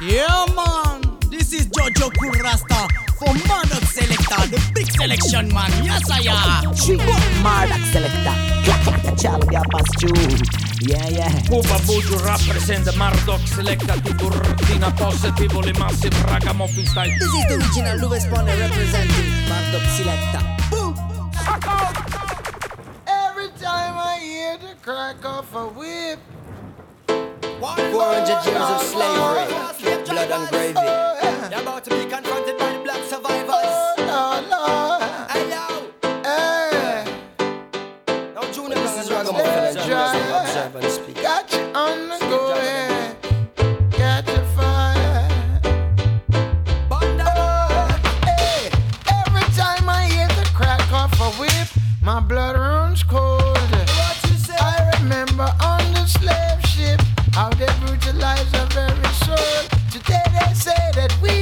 Yeah, man. This is Jojo Kurasta for Mardoc Selecta, the big selection man. Yes, I am. She Tree Mardoc Selecta. Clack, clack, clack, Charlie Gabas tune. Yeah, yeah. Cuba Buju rappresenta Mardoc Selecta di Burtina Positivo le massive ragamuffin style This is the original Louis Bonner representing Mardoc Selecta. Boom. Every time I hear the crack of a whip. 400 years of slavery, blood and gravy. You're about to be confronted we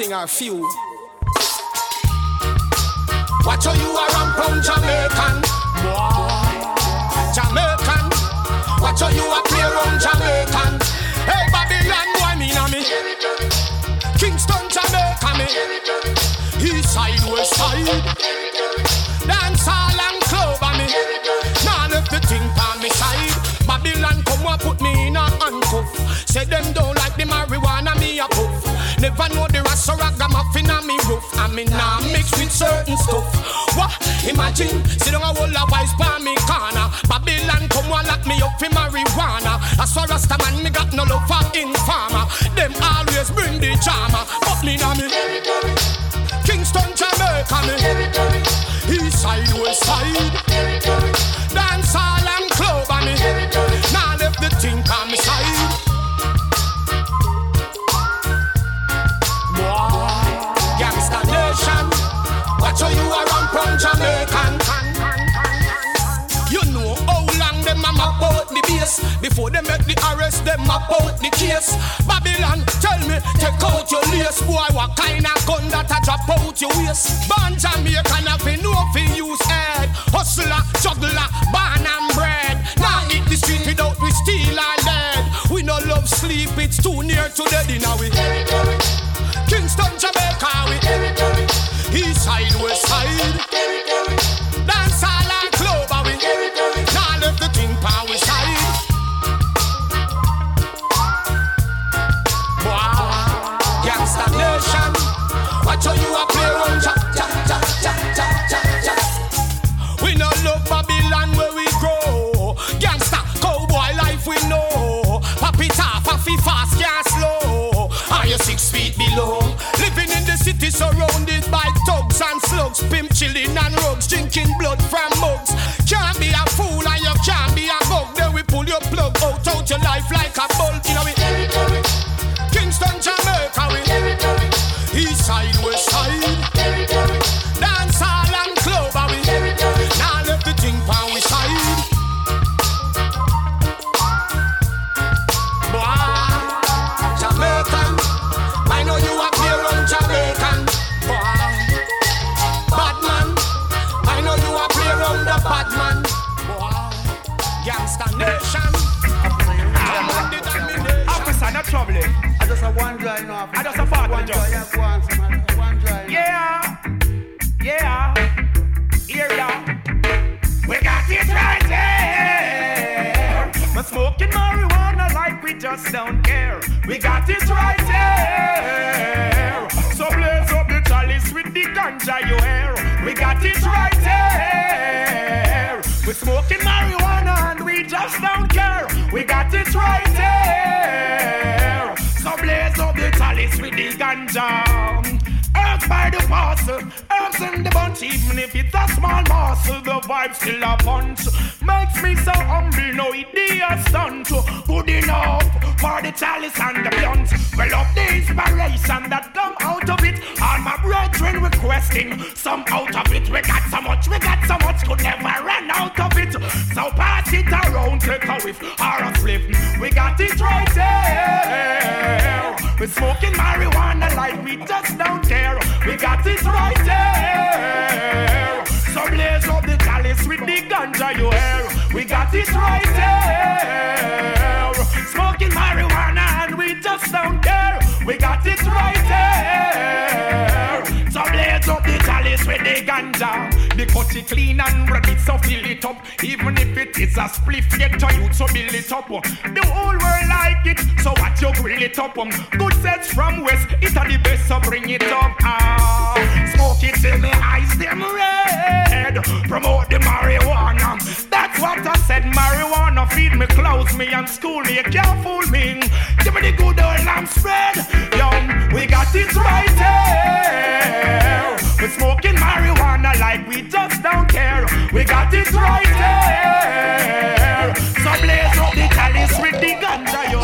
thing or few. Watch how you are from Jamaican. Jamaican. Watch how you are play around Jamaican. Hey, Babylon, boy, me na me. Kingston, Jamaica, me. East side, west side. Dance all and club, me. Now left the thing on me side. Babylon come and put me in a handcuff. Say them don't Never know the rasta ragamuffin on me roof. I me nah mix with certain stuff. What? Imagine, sit down a whole of wise pa me corner. Babylon come and lock me up for marijuana. As for rasta man, me got no love for informer. Them always bring the drama, but me nah me. Territory. Kingston, Jamaica, me. East side, west side. Dance Before they make the arrest, them map out the case. Babylon, tell me, take out your lace. Boy, what kind of gun that a drop out your waist? Born Jamaican, have been no fi use head. Hustler, juggler, born and bred. Now hit the street without we steal or lead. We no love sleep, it's too near to dead in we Kingston, Jamaica, we. East side, west side city surrounded by thugs and slugs. Pimp chilling and rugs, drinking blood from mugs. Can't be a fool and you can't be a bug. Then we pull your plug out, out your life like a bulb You know we I just one joy now. I just a part one of the joy. justice. Yeah, go on, some one joy. Yeah, yeah, here ya. We got it right there. We're smoking marijuana like we just don't care. We got it right there. So blaze up the chalice with the ganja you hear. We got it right there. We're smoking marijuana and we just don't care. We got it right there. So blaze up the chalice with the ganja. By the parcel, herbs in the bunch, even if it's a small morsel, the vibe still a punch. Makes me so humble, no idea stunt. Good enough for the chalice and the blunt. Well, up the inspiration that come out of it. All my brethren requesting some out of it. We got so much, we got so much, could never run out of it. So pass it around, take a whiff or a flip. We got it right there. We're smoking marijuana like we just don't care. We got it right there. So blaze up the chalice with the ganja you hear. We got it right there. Smoking marijuana and we just don't care. We got it right there. The cut it clean and ready, so fill it up. Even if it is a spliff, get to you to build it up. The whole world like it, so what you grill it up. Good sets from west, it's a the best, so bring it up. Ah, smoke it till me eyes them red. Promote the marijuana. That's what I said. Marijuana feed me, clothes me, and school me. You can't fool me. Give me the good old lamb spread. Yo, we got it right there. We're smoking marijuana like we just don't care. We got it right there. So blaze up the chalice with the ganja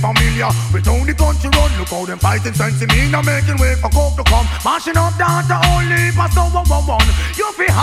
familiar. We don't the country run, look how them fighting sense in me, not making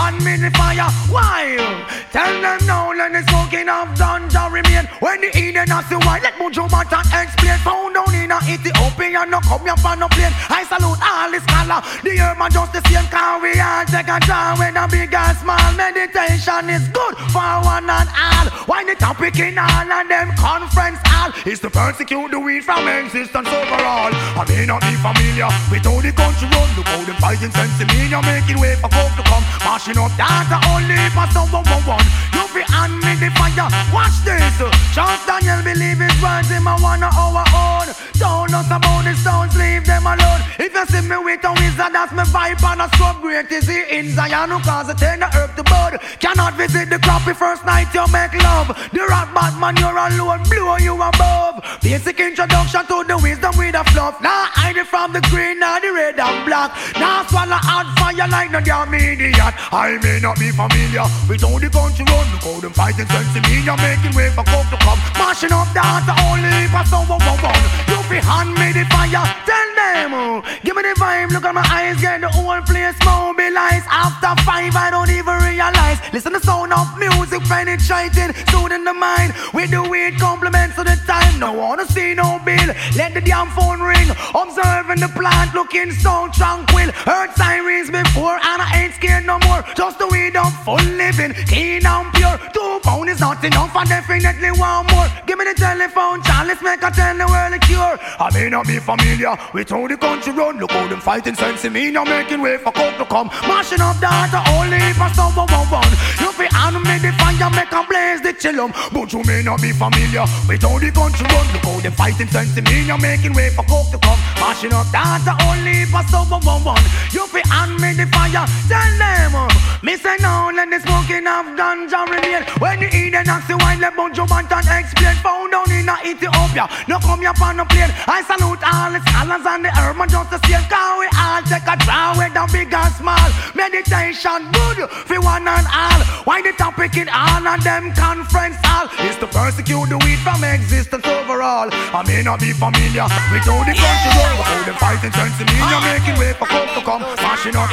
and me the fire wild. Tell them now, let the smoking of ganja remain. When the Eden has the white, let Mojo Mata explain. Found down in a Ethiopia, no come up on no plane. I salute all the scholar, the herman just the same. Can we are. take a time with a big and small meditation is good for one and all. Why the topic in all and them conference all is to persecute the weed from existence overall. I may not be familiar with all the country run. Look how them fighting sense the media making way for coke to come. Marshall she no the only for someone one. You be on me the fire. Watch this. Chance Daniel believe it right. Him I wanna our own. Don't us about the sounds. Leave them alone. If you see me with a wizard, that's me vibe and a scrub. Great is he in Zion who cause it turn the herb to bud. Cannot visit the crappy first night you make love. The rock bad man, you're alone. Blow you above. Basic introduction to the wisdom with a fluff. Now hide it from the green, now the red and black. Now swallow hot fire like no damn idiot. I may not be familiar with how the country run. Look how them fighting sense in me. You're making way for coke to come. Mashing up dance only for someone one. You be hand me the fire. Tell them, oh, give me the vibe. Look at my eyes, get the whole place mobilized. After five, I don't even realize. Listen to sound of music penetrating, soothing the mind. With the weird compliments of the time. No wanna see no bill. Let the damn phone ring. Observing the plant, looking so tranquil. Heard sirens before, and I ain't scared no more. Just the weed up, full living, clean and pure. Two pound is not enough, I definitely want more. Give me the telephone, Charlie, let's make a tell the world a cure. I may not be familiar with how the country run. Look how them fighting sense me, now making way for coke to come. Mashing up data, only for someone one one. You hand me the fire, make a blaze the chillum. But you may not be familiar with how the country run. Look how them fighting sense me, now making way for coke to come. Mashing up data, only for someone one one. You hand me the fire, tell them. Me say no, let the smoking of ganja remain. When you eat an oxy wine, let bunch of and explain. Found down in a Ethiopia, no come here on a plane. I salute all the scholars and the urban just the same. Cause we all take a draw with the big and small. Meditation good for one and all. Why the topic in all of them conference hall is to persecute the weed from existence overall. I may not be familiar with how the country roll, but how the fighting sense in me. You're making way for coke to come, mashing up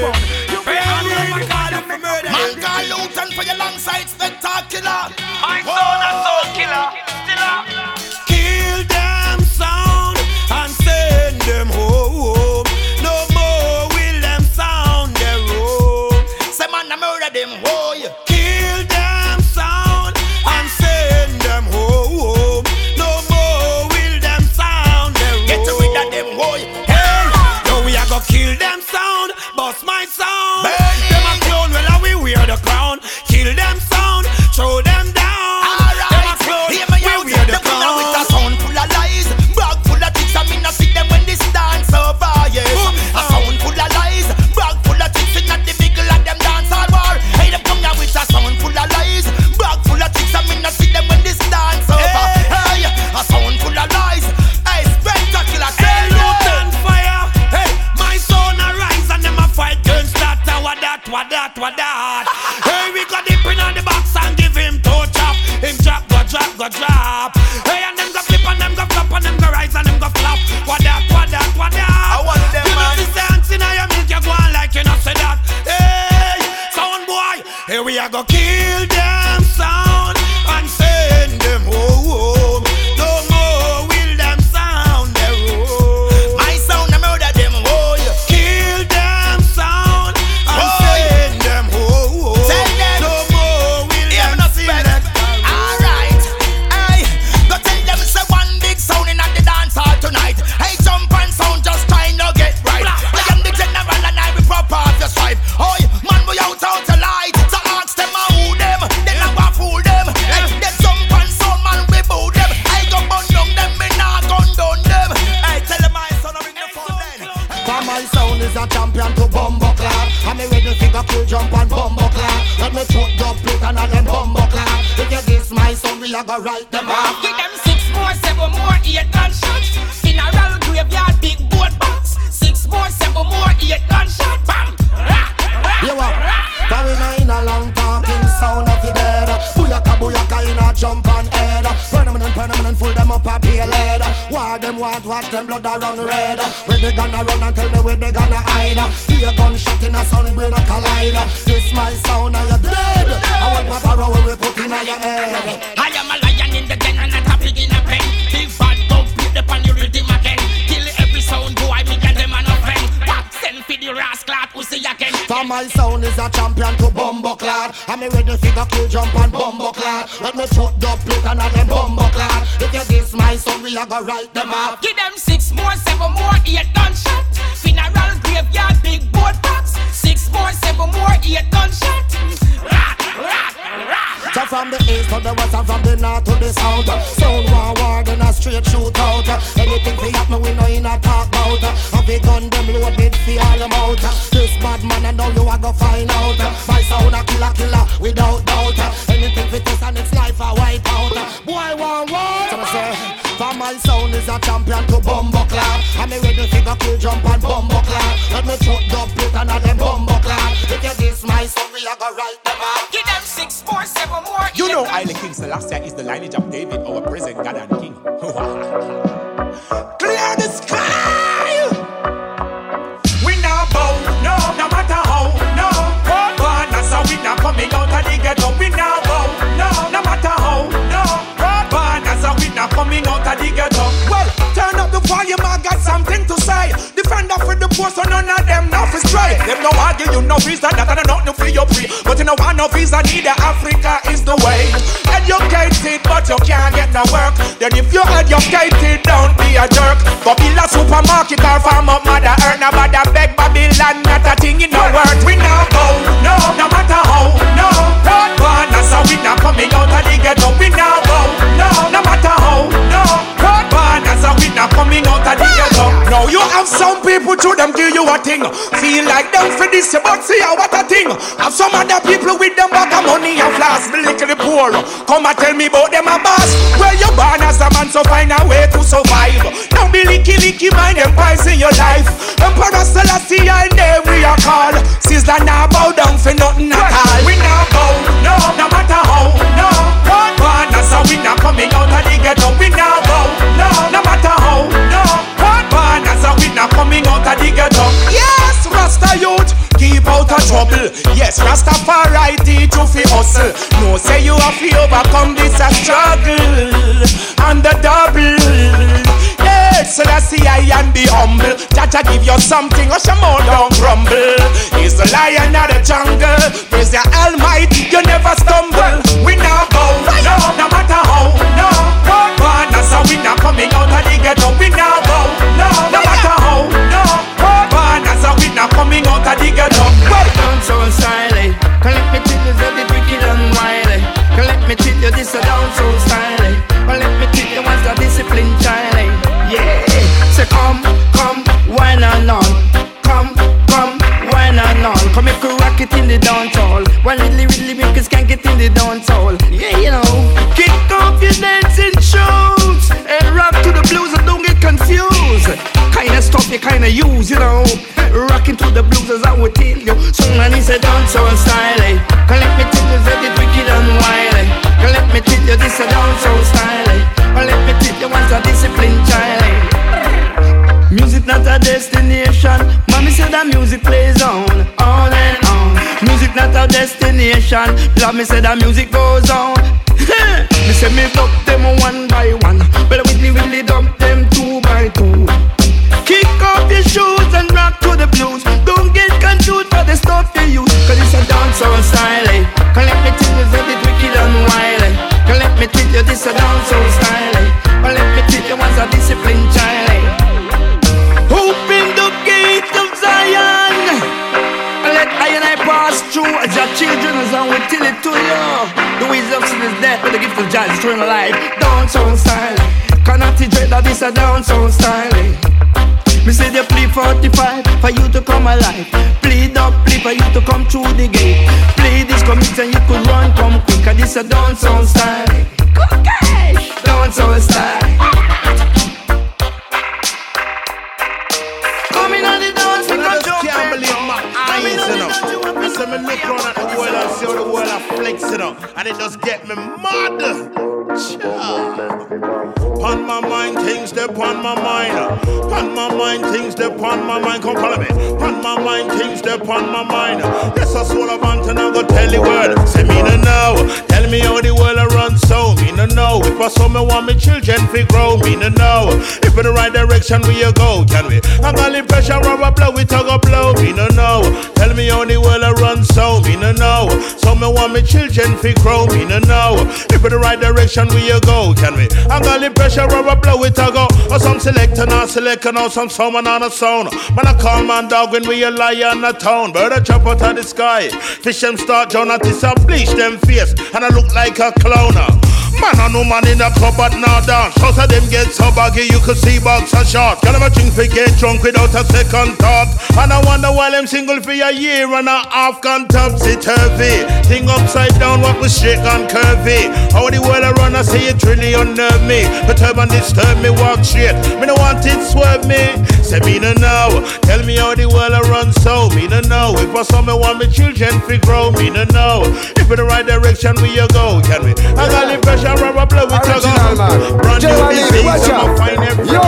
Gaza. You feel me? Man call Luton for your long side spectacular. My son a soul killer, still up. Kill them sound and send them home. No more will them sound their roam. Say man I murder them whole. Kill you a go find out My sound a killer killer without doubt Anything fi test and its life a wipe out Boy want war So me say from my sound is a champion to bumbo clap. And me ready to go kill jump and bumbo clap. Let me chuck the plate and them bumbo clap. If you diss my song, we a go write them up. Give them six more, more. You know, Island King Selassie is the lineage of David, our present God and King. Clear Them no argue, you no visa, that I don't know for your free. But you know want no visa, neither Africa is the way. Educated, but you can't get no work. Then if you're educated, don't be a jerk. Go build a supermarket or farm up mother earn a bother beg Babylon, not a thing in no word. We now go, no, no matter how, no. Born as a winner coming out of the ghetto. We now go, no, no matter how, no. Born as a winner coming out of the you have some people to them give you a thing. Feel like them for this, but see how what a thing. Have some other people with them bag of money and flask, the little poor. Come and tell me about them a boss. Well, you born as a man, so find a way to survive. Don't be licky licky mind them pies in your life. Emperor Selassie, I name we are called. Sizzler now bow down for nothing at all. We now bow, no, no matter how, no. Born as a winner coming out of the ghetto. We now bow, no, no of the ghetto. Yes, Rasta youth, keep out of trouble. Yes, Rastafari teach you fi hustle. No say you have to overcome this a struggle and the double. Yes, so that's the I and be humble. Jaja give you something, or some more don't grumble. He's the lion of the jungle. Praise the Almighty, you never stumble. We now go, no, no matter how, no. Born as a winner coming out of the ghetto. We now go, no, no matter coming out of the ghetto. Well, Don't so stylish. Can let me treat you the wicked and wily. Can let me treat you this a down so stylish. Can let me treat you once the discipline child. Yeah. Say come, come, wine and all. Come, come, wine and all. Come make you rock it in the hall. One really, really make can't get in the hall. Yeah, you know. Stuff you kinda use, you know. Rocking to the blues as I would tell you. So man, he said, dance so stylish. Eh? Can let me tell you that it's wicked and wily. Eh? Can let me tell you this a dance so stylish. Eh? Can let me tell you once a discipline child. Music not a destination. Mommy said that music plays on, on and on. Music not a destination. Love me said that music goes on. me say me dump them one by one, dance style. eh. Let me tell you that it's wicked and wily. Can let me tell you this a dance on style. eh. Let me tell you once a discipline child. eh. Open the gate of Zion. Let I and I pass through as your children as I will tell it to you. The ways of sin is death, but the gift of God is eternal life. Dance on style. Cannot dread that this a dance on style. Me say they play 45 for you to come alive. Play up, play for you to come through the gate. Play this commit and you could run, come quick. And this a dance on style. Okay, dance on style. Coming on the dance, we I gon' just jump can't and believe my eyes, you know. I say me look around at the world and see how the world are it up, and it just get me mad. Pon my mind, things they pon my mind. Pon my mind, things they pon my mind. Come follow me. Pon my mind, things they pon my mind. Yes, I swore a mountain, I go tell the world. Say me no know. Tell me how the world a run so. Me no know. If I saw me want me children fi grow. Me no know. If in the right direction we you go, can we? I got the pressure of a blow, it a go blow. Me no know. Tell me how the world a run so. Me no know. So me want me children fi grow. Me no know. If in the right direction we you go, can we? I got the pressure of a blow, it a go. Or some selector not select, or oh, some someone on a sound. Man I call man dog when we a lie on the town. Bird a chop out of the sky. Fish them start John at this bleach them face, and I look like a clown. Man, I know man in the club but now dance. Shots of them get so baggy, you could see box a shot. Can have a drink for get drunk without a second thought. And I wonder why them single for a year and a half gone topsy turvy. Thing upside down, what was straight and curvy. How the world a run, I say it really unnerve me. Perturb and disturb me, walk straight. Me no want it swerve me. Say me no know. Tell me how the world I run so. Me no know. If for some me want me children to grow. Me no know. If in the right direction we you go, can we? I got the pressure, rubber blow with your go. Brand new disease, I'ma find every Yo,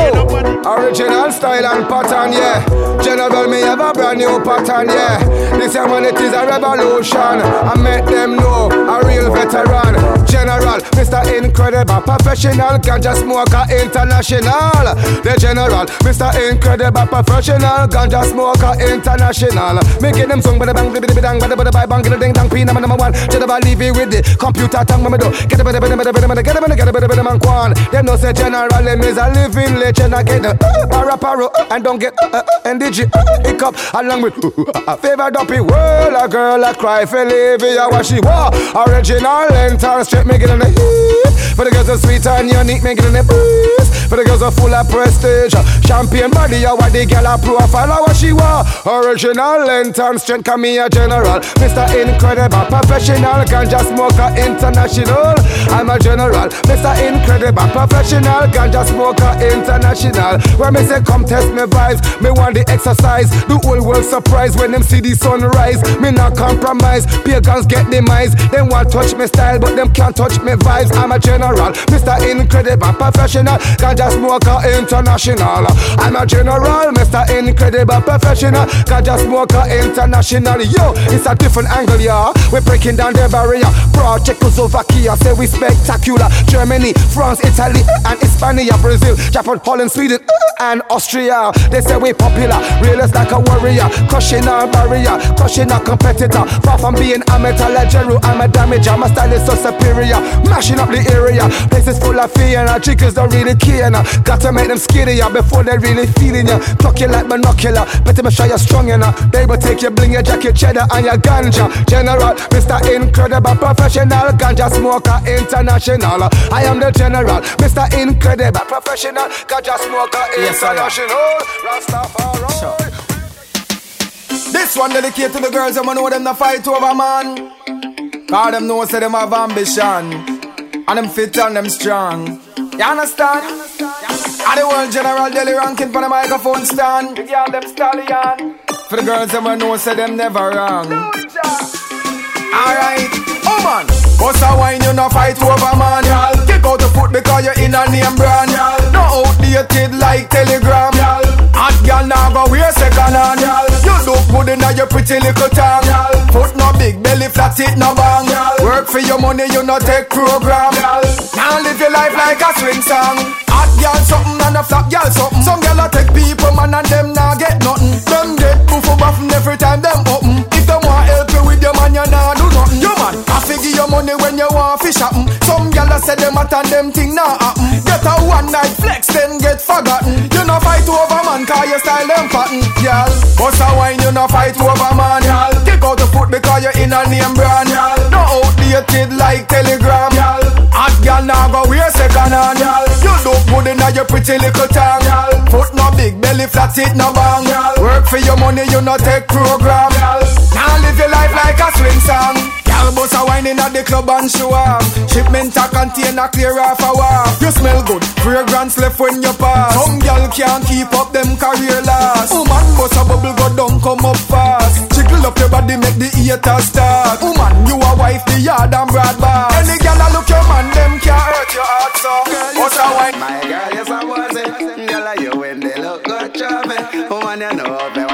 original style and pattern, yeah. General, me have a brand new pattern, yeah. This year when it is a revolution, I make them know a real veteran. General, Mr. Incredible, professional, ganja smoker, international. The General, Mr. Incredible, professional, ganja smoker, international. Making them song, bada bang, bada bang, bada bada bang, bang, bang, dang, pina, number one. General, leave it with the computer tongue, mama do. Get a bada bada bada bada bada, get a bada get a bada bada man kwan. Them no say General, them is a living legend. I get the para paro uh, and don't get uh, uh, and digi uh, hiccup along with uh, favorite dopey world. A girl a cry for Livia what she want. Original lantern straight making in the heat. For the girls are sweet and unique making in the breeze. For the girls are full of prestige. Champion body, a what the girl a profile a what she want. Original lantern straight come me a general. Mr. Incredible, professional ganja smoker international. I'm a general, Mr. Incredible, professional ganja smoker international. When me say come test me vibes, me want the exercise. The whole world surprised when them see the sunrise. Me not compromise, pagans get demise. Them want touch me style, but them can't touch me vibes. I'm a general, Mr. Incredible, professional ganja smoker international. I'm a general, Mr. Incredible, professional ganja smoker international. Yo, it's a different angle, yeah. We're breaking down the barrier. Prague, Czechoslovakia, say we spectacular. Germany, France, Italy, and Hispania, Brazil, Japan, Holland, Sweden, uh, and Austria. They say we popular, realist like a warrior, crushing our barrier, crushing our competitor. Far from being amateur like Jeru, I'm a damager. My style is so superior, mashing up the area. Places full of fear, and our chickens don't really care. Now. Got to make them skinnier before they really feeling you. Tuck you like binocular, better make sure you're strong enough. They will take your bling, your jacket, cheddar, and your ganja. General, Mr. Incredible, professional ganja smoker, international. I am the general, Mr. Incredible, professional ganja smoker, Yes, I am. international. Rastafari. This one dedicated to the girls, them know them not fight over man. Cause them know say them have ambition. And them fit and them strong. You understand? And the world general daily ranking for the microphone stand. The girl them stallion. For the girls, them know say them never wrong. Alright, oh man. Bust a wine, you no fight over man. Kick out the foot because you're in a name brand. No outdated like Telegram. Hot girl now go wear second hand. You look good in your pretty little tongue. Foot no big belly flat it no bang. Work for your money, you no take program. Now live your life like a swing song. Hot girl something and a flap girl something. Some girl a take people man and them nah get nothing. Them get boof buffing every time them open. If them want help you with your man, you nah do nothing. You man, I figure your money when you want fish happen. Some gyal said them at and them thing nah happen. Get a one night flex, then get forgotten. You no fight over man, cause your style them pattern. Gyal, bust a wine, you no fight over man. Gyal, kick out the foot because you're in a name brand. Gyal, no outdated like Telegram. Gyal, hot gyal now go wear second hand. Gyal, you look good in your pretty little tongue. Gyal, foot no big belly flat it no bang. Gyal, work for your money, you no take program. Gyal, now live your life like a swing song. Girl bust a wine in at the club and show off Shipment a container clear off a wharf You smell good, fragrance left when you pass. Some girl can't keep up them career last Woman bust a bubble go down come up fast. Jiggle up your body make the haters start. Woman you a wife the yard and broad bar Any girl a look your man them can't hurt your heart so. Bust a wine. My girl, yes I was it. Girl, you when they look good, chubby. Woman, you know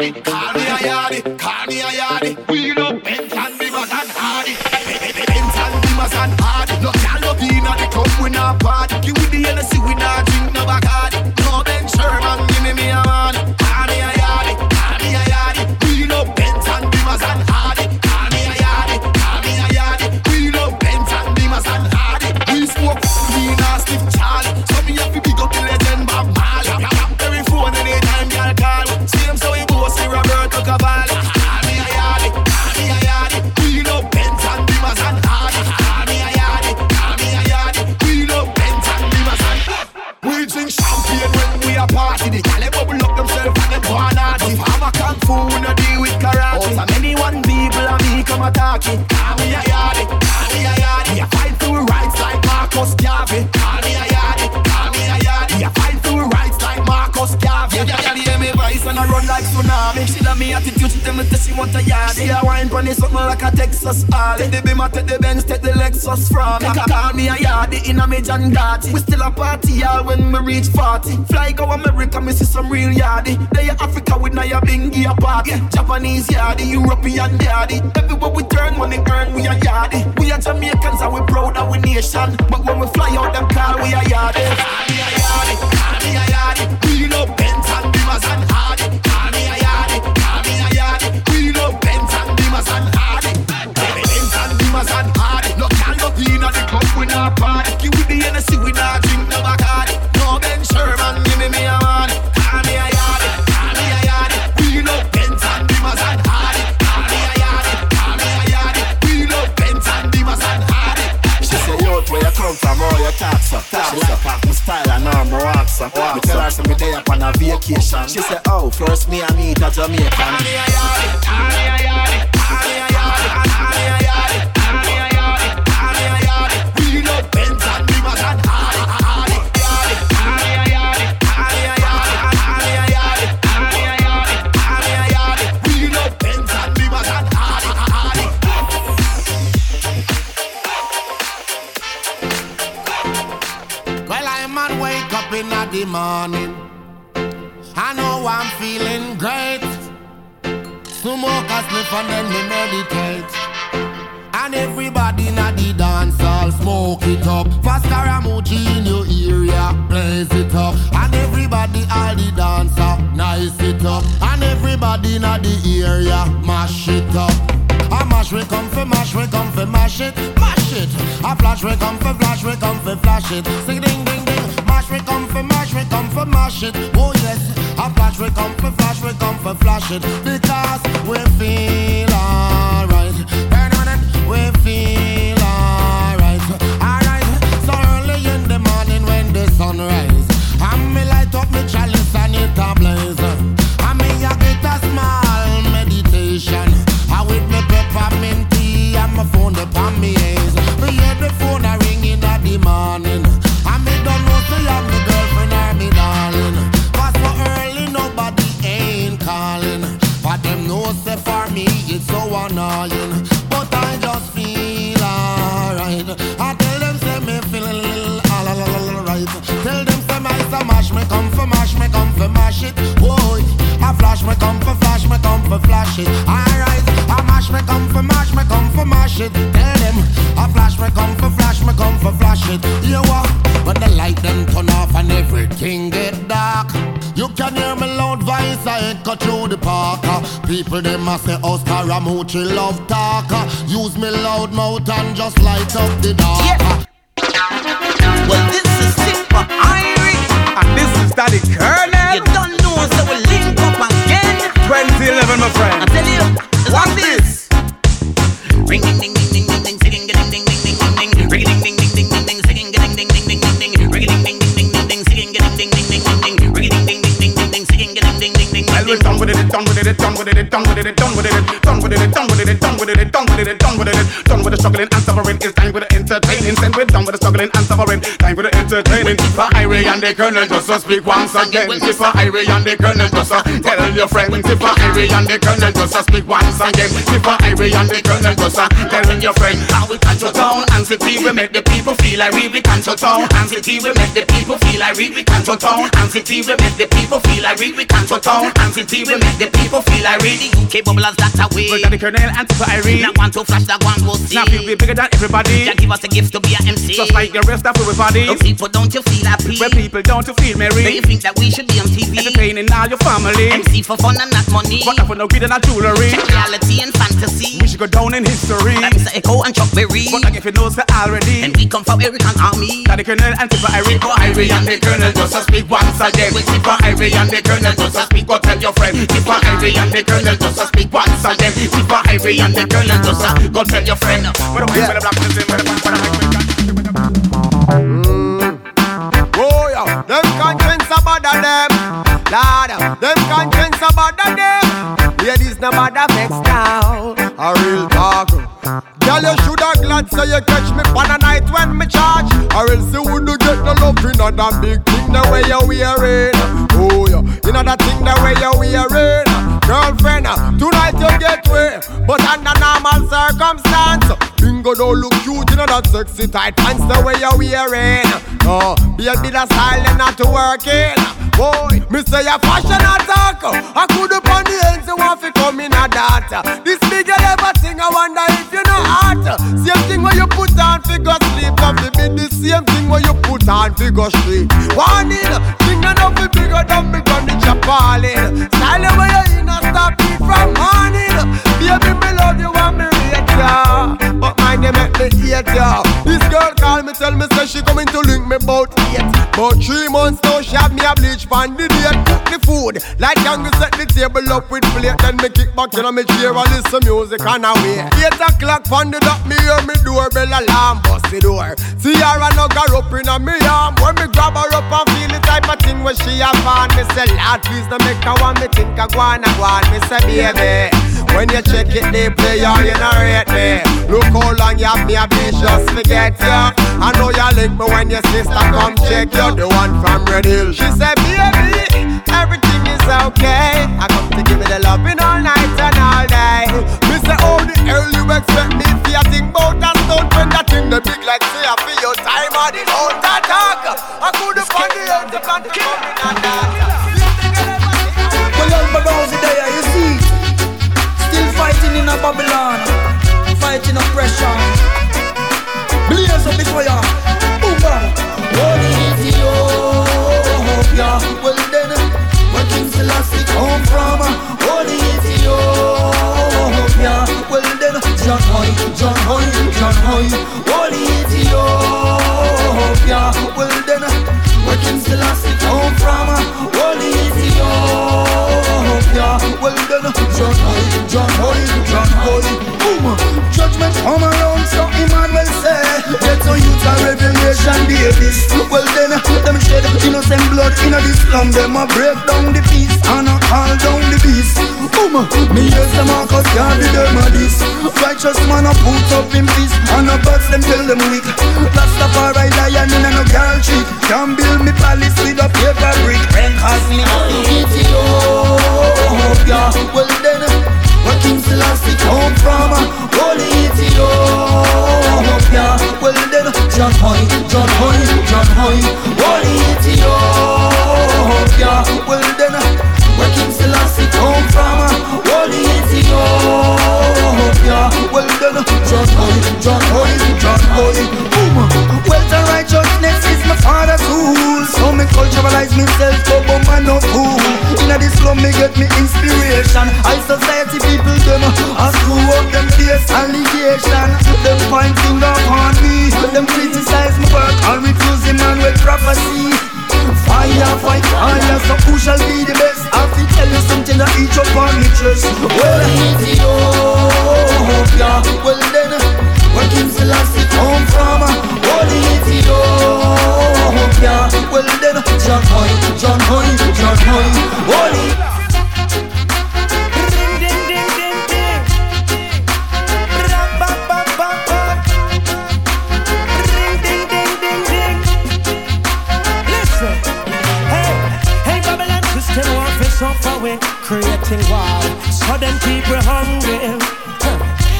Thank you. We still a party all when me reach 40. Fly go America, me see some real yardy. They a Africa we na ya bingy a party. Japanese yardy, European yardy. Everywhere we turn, money earn, we a yardy. We are Jamaicans and we proud that we nation. But when we fly out them car, we a yardy. Yardy, yardy, yardy, yardy. We love Benz and Beamers and Hardy. Call me a yardy, call me a yardy. We love Benz and Beamers and Hardy. Benz and Beamers and Hardy. Gucci love talker. Use me loud mouth and just light up the dark. Irie and the Colonel, just to speak once again. For Irie and the Colonel, just to tell your friends. For Irie and the Colonel, just to speak once again. For Irie and the Colonel, just to tell your friends. How we control town and city, we make the people feel like we we control town and city, we make the people feel like we we control town and city, we make the people feel like we we control town and city, we make the people feel like we. The UK bubblers that away. We got the Colonel and Super Irie. Not want to flash that one will see. Now we bigger than everybody. Jah give us the gift to be a MC. Just like the rest of everybody. Oh, people, don't you feel happy? Where people don't you feel merry? Do you think that we should be on TV? Entertaining all your family. MC for fun and not money. But not for no greed and not jewelry. Reality and fantasy. We should go down in history. Like Mr. Echo and Chuck Berry. But like if you know so already. And we come from American Army. Got the Colonel and Super Irie. Go Irie and the Colonel just to speak once again. We keep Irie and the Colonel just to speak. Go tell your friend. Keep Irie and the Colonel just to speak once again. Keep Irie and the Colonel just to go tell your friend. Where the them conscience about them. Lord, them conscience about them. Ladies no bother vex now. A real talk. Girl, you shoulda glad so you catch me on a night when me charge. Or else you wouldn't get the love in that big thing the way you wearing. Oh yeah, you know that thing the way you wearing. Girlfriend, uh, tonight you get way, but under normal circumstance, uh, bingo don't look cute, you know that sexy tight pants the way you wearing. No, baby, the style and not to working. Boy, me say a fashion attack. Uh, I could up on the ends, you want to come in a data. This big ever thing, I wonder When you put on figure sleep, have to be the same thing when you put on figure street. Warning, thing enough be bigger than big on the Japaling. Style way you in stop me from morning. Baby, me love you and me rate ya, but mind you make me hate ya. This girl call me, tell me she coming to link me about eight, but three months now she have me a bleach pan the date. Cook the food like young set the table up with plate, then me kick back in my chair and listen music and away. Eight o'clock on the dot, me hear me doorbell alarm bust the door. See her and hug her up in a me arm. When me grab her up and feel the type of thing where she have on, me say Lord please don't make her want me think I go on and go on. Me say baby, when you check it they play you narrate me. Look how long you have me a bitch just forget ya. I know you link me when your sister come check you, the one from Red Hill. She said baby, everything is okay. I come to give you the loving all night and all day. Me say how the hell you expect me to a think about that stone when that thing the big like say I feel your time or the that talk. I could have found the earth to plant the coming. Well, Barosi there, you see, fighting in a Babylon, fighting oppression. Blaze up the fire, boom bam. Oh, Holy Ethiopia, well then, where King Selassie come from? Oh, Holy Ethiopia, well then, John Hoy, John Hoy, John Hoy. Oh, Holy Ethiopia, well then, where King Selassie come from? Then, John Hoy, John Hoy, John Hoy. Boom, judgment come Emmanuel say, get on youth a revelation babies. Well then, them shed innocent blood in the slum, them a break down the peace and a call down the beast. Boom, me hear some Marcus can't be them a this. Righteous man a put up in peace and a box them tell them weak. Rastafari lion in a no girl trick. Can't build me palace with a paper brick. Rank has me Ethiopia. Well then, where King Selassie come from? Holy Ethiopia. Well then, John Hoy, John Hoy, John Hoy. Holy Ethiopia. Well then, where King Selassie come from? Holy Ethiopia. Well then, John Hoy, John Hoy, John Hoy. Culturalize myself, go bum and no fool. Inna this slum me get me inspiration. High society people them a screw up them face allegation. Them point finger upon me. Them criticize my work and refuse Emmanuel prophecy. Fire, fight fire, so who shall be the best? I to tell you something that each up on me chest. Well, Ethiopia, well then, where King Selassie come from? Holy Ethiopia, yeah Well then, John Hoy, John Hoy, John Hoy. Holy. Suffer with creating war, so them people hungry.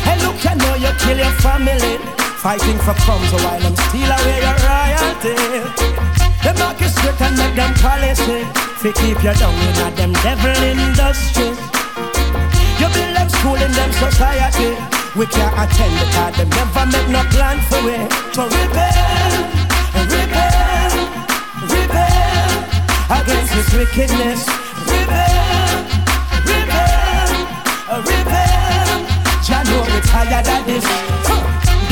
Hey, look, I know you kill your family, fighting for crumbs while I'm still away your royalty. Them mark you straight and make them policy. Fi keep you down in a them devil industry. You build them school in them society. We can't attend because them never make no plan for it. To rebel, rebel, rebel against this wickedness. Rebel, rebel, rebel. Jah know we tired of this.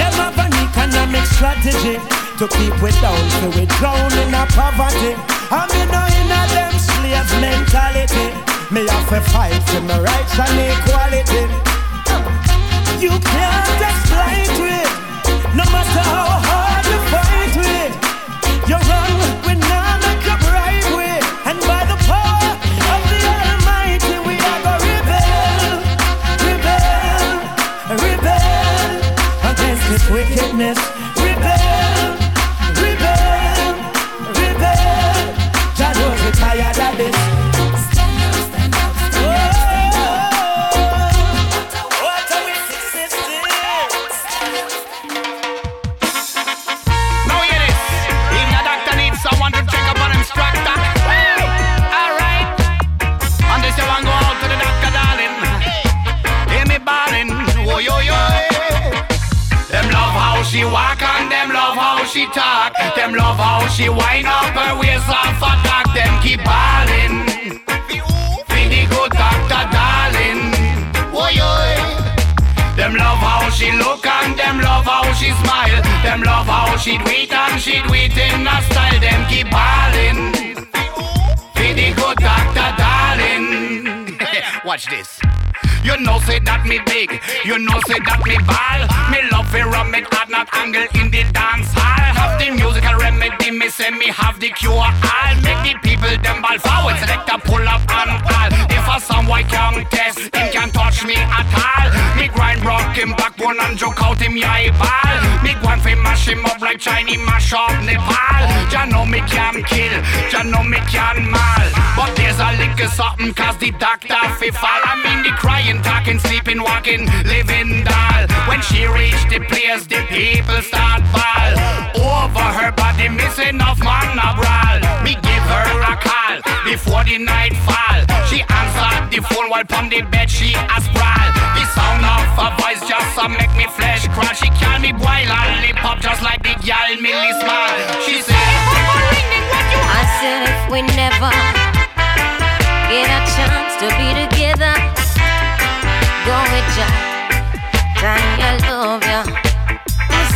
Them have an economic strategy to keep we down, so we drown in a poverty. I mean, no in a them slave mentality. Me have to fight for my rights and equality. You can't exploit it, no matter how hard you fight it. You're wrong, we now make up right way, and by the power of the Almighty, we are gonna rebel, rebel, rebel against this wickedness. Watch this. That me big, you know say that me ball. Me love it rum it hard not angle in the dance hall. Have the musical remedy, me say me have the cure all. Make the people them ball forward, select a pull up and all. If a some boy can test, him can touch me at all. Me grind broken backbone and joke out him eye ball. Me and fi mash him up like Chinese mash up Nepal. Ya know me can kill, ya know me can mal. But there's a little something cause the doctor fi fall. I mean the crying, talking, sleeping, walking, living doll. When she reached the place, the people start ball. Over her body, missing off man a brawl. Me give her a call before the night fall. She answered the phone while from the bed she a sprawl. The sound of her voice just a make me flesh crawl. She call me boy lollipop just like the gal Millie Small. She said, I said if we never get a chance to be together, go with ya, Tanya love ya.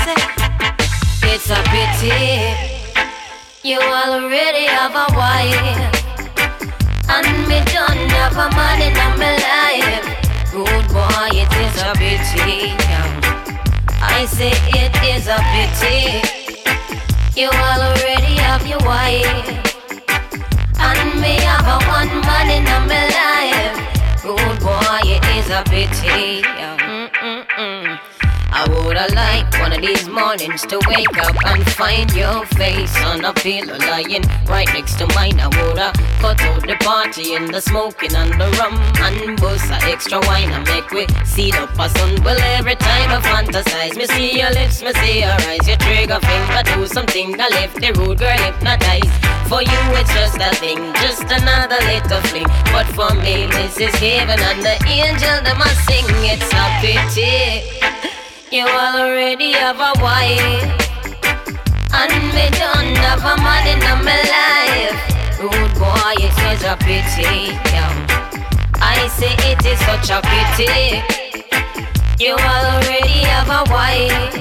Said it's a pity you already have a wife, and me don't have a man in my life. Good boy, it is a pity. I say it is a pity. You already have your wife And me have a one man in my life Good boy, it is a pity Mm-mm-mm. I woulda liked one of these mornings to wake up and find your face on a pillow lying right next to mine. I woulda cut out the party and the smoking and the rum and bust a extra wine and make we seat up a sun. Well, every time I fantasize, me see your lips, me see your eyes, your trigger finger do something. I left the rude girl hypnotized. For you, it's just a thing, just another little fling. But for me, this is heaven and the angel them a sing. It's a pity. You already have a wife. And me don't have a man in my life. Rude boy, it is a pity yeah. I say it is such a pity. You already have a wife.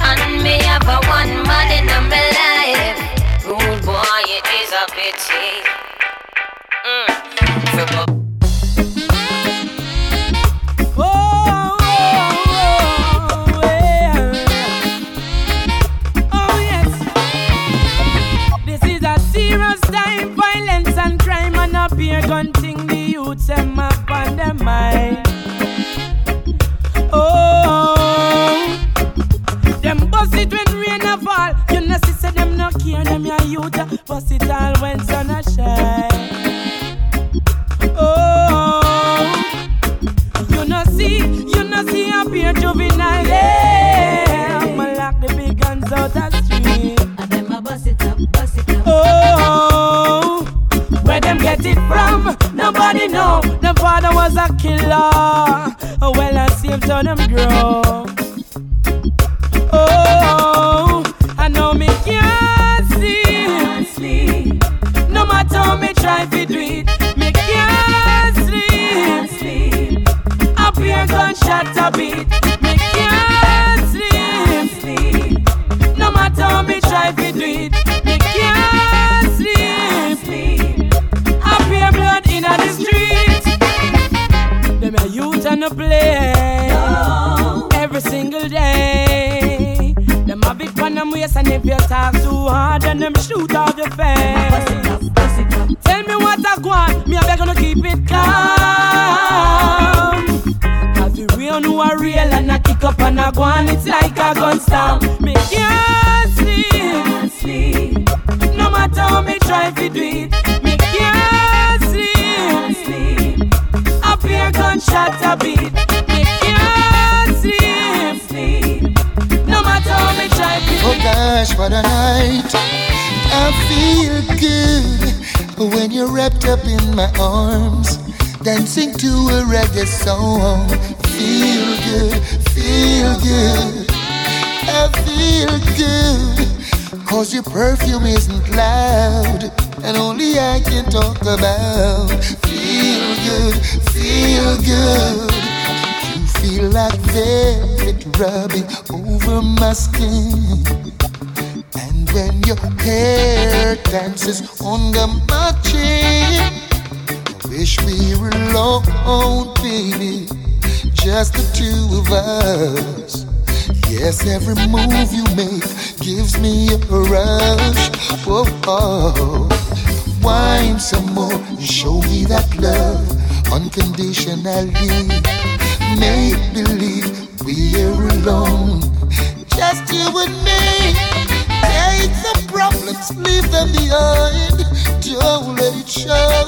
And me have a one man in my life. Rude boy, it is a pity. Mm. spear gun thing the youths them up on their mind. Oh, them bust it when rain a fall. You know, see, say them no care, them ya youth bust it all when sun a shine. Oh, you know, see, you know, see a beer juvenile. Yeah, I'ma lock the big guns out the street. And them a bust it up, bust it get it from? Nobody know. Them father was a killer. Oh, well, I see him turn them grow. Oh, I know me can't sleep. No matter how me try to do it, me can't sleep. Up here gunshot a beat, me can't sleep. No matter how me try to do it, a on the play every single day. Them have it on them waist and if you talk too hard, then them shoot off your face. Tell me what I want, me I beg to keep it calm. Cause the real know are real and I kick up and I go on, it's like a gun storm. Me can't sleep, no matter how me try to do it. Me can't here gunshot a beat. Me can't sleep, no matter how me try to Oh gosh, what a night. I feel good when you're wrapped up in my arms, dancing to a reggae song. Feel good, feel good. I feel good, cause your perfume isn't loud, and only I can talk about. Feel good, feel good. You feel like velvet rubbing over my skin. And when your hair dances on my chin, I wish we were alone, baby, just the two of us. Yes, every move you make gives me a rush. Oh. wine some more, and show me that love unconditionally. Make believe we're alone, just you and me. Take the problems, leave them behind. Don't let it show.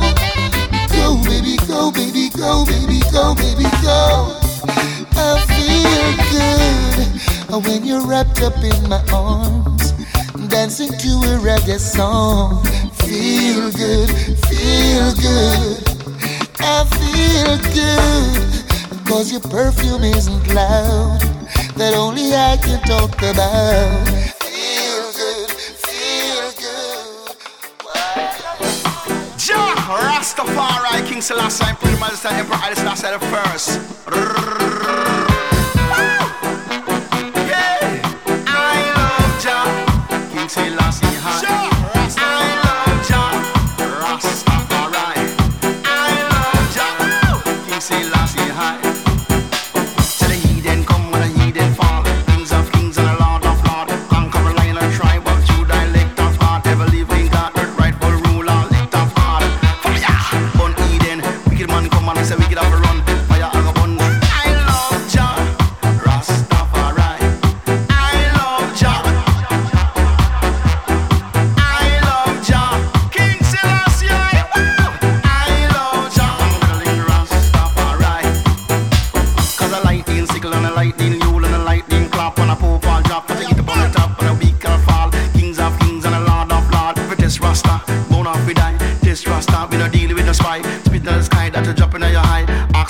Go, baby, go, baby, go, baby, go, baby, go. I feel good when you're wrapped up in my arms, dancing to a reggae song. Feel good, feel good. I feel good, cause your perfume isn't loud, that only I can talk about. Feel good, feel good. Jah Rastafari, King Selassie, Prince Master Emperor Haile Selassie the first.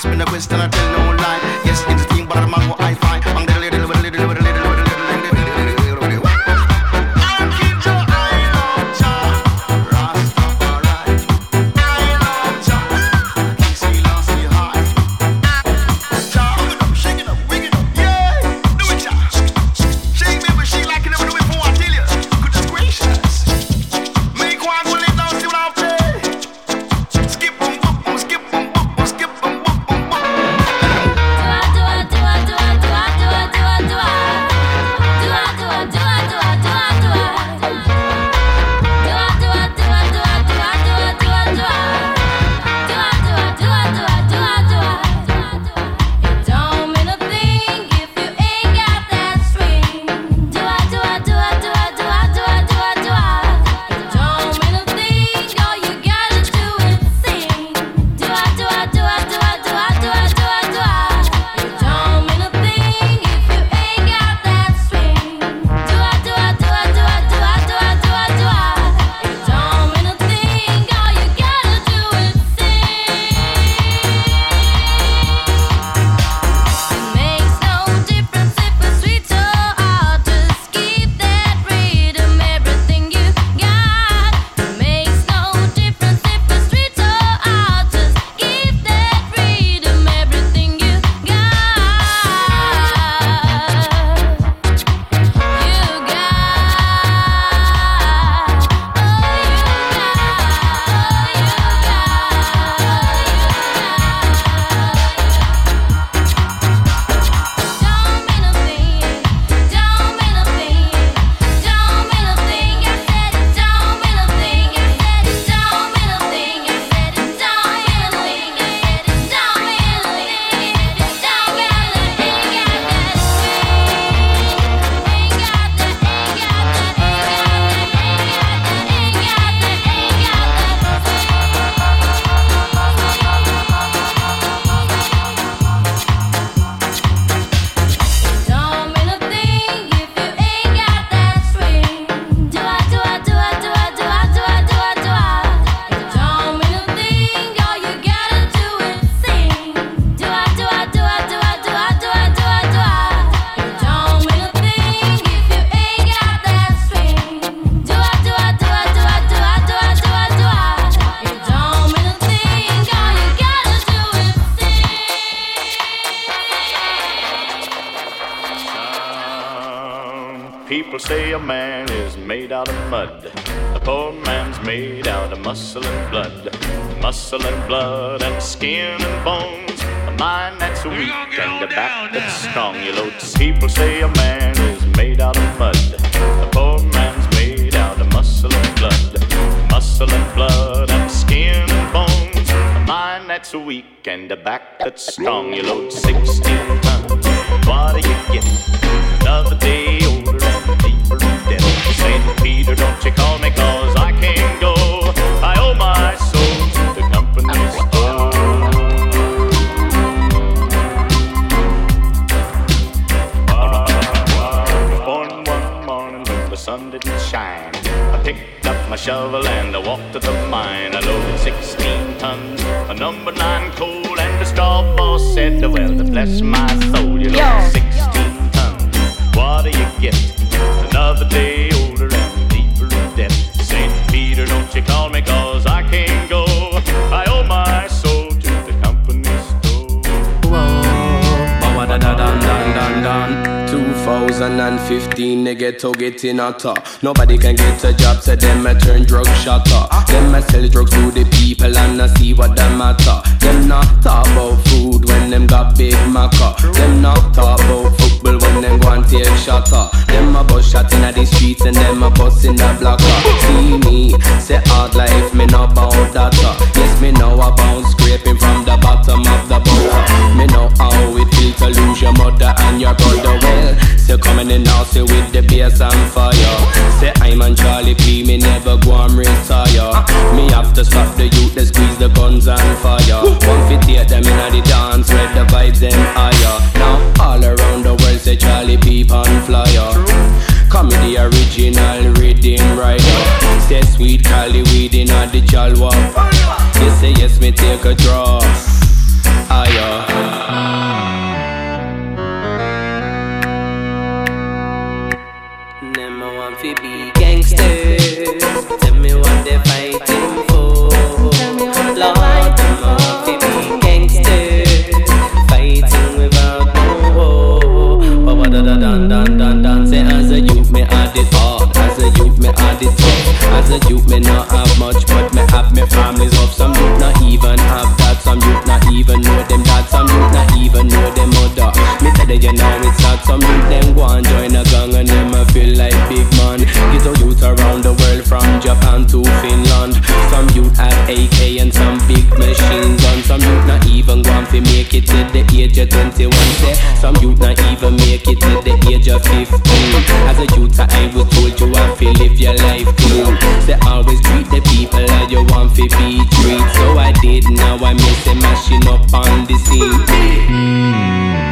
Ask me the question, get to get in a top. Nobody can get a job, so them a turn drug shotter. Them a sell drugs to the people and I see what them matter. Them not talk about food when them got big maca. Them not talk about football when them go and take shotter. Them a bus shot in the streets and them a bus in the blocker. See me, say hard life, me know about that. Yes, me know about scraping from the bottom of the butter. Me know how it feels to lose your mother and your brother. Now, say with the bass and fire. Say I'm on Charlie P, me never go and retire. Me have to stop the youth, they squeeze the guns and fire. One fit take them in the dance, where the vibes them higher. Now all around the world say Charlie P on flyer. Come with the original rhythm rider. Say sweet Cali weed in the jalwa. You say yes, me take a draw. Higher. What they fighting for. Lord, them a want fi be gangsters. Fighting without no hope. Ba ba da da dan dan dan dan. Say as a youth me had it hard. As a youth me had it tough. As a youth me not have much, but me have me family's love. Some youth not even have. Some youth not even know them dad. Some youth not even know them mother. Me tell you, know it's not. Some youth them go and join a gang and them a feel like big man. Get a youth around the world from Japan to Finland. Some youth have AK and some big machines on. Some youth not even going to make it to the age of 21. Say, some youth not even make it to the age of 15. As a youth, I was told you have to live your life clean. They always treat the people as you want to be treated. So I did, now I them mashing up on the scene. Lentamente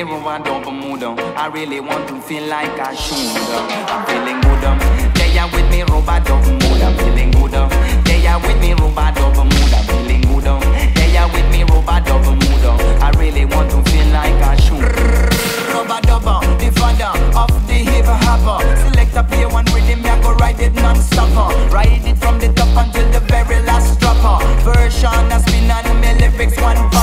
zero and don't mood um. I really want to feel like I should. I'm feeling good. Um. They are with me, robot of mood. I'm feeling good. Um. They are with me, robot of mood. I'm feeling good. Um. They are with me, robot of mood. Um. I really want to feel like I should. Robot dubber, uh, the father of the hip hop. Uh. Select a player, one rhythm, I go ride it non-stop. Uh. Ride it from the top until the very last drop. Version, has been on my lyrics one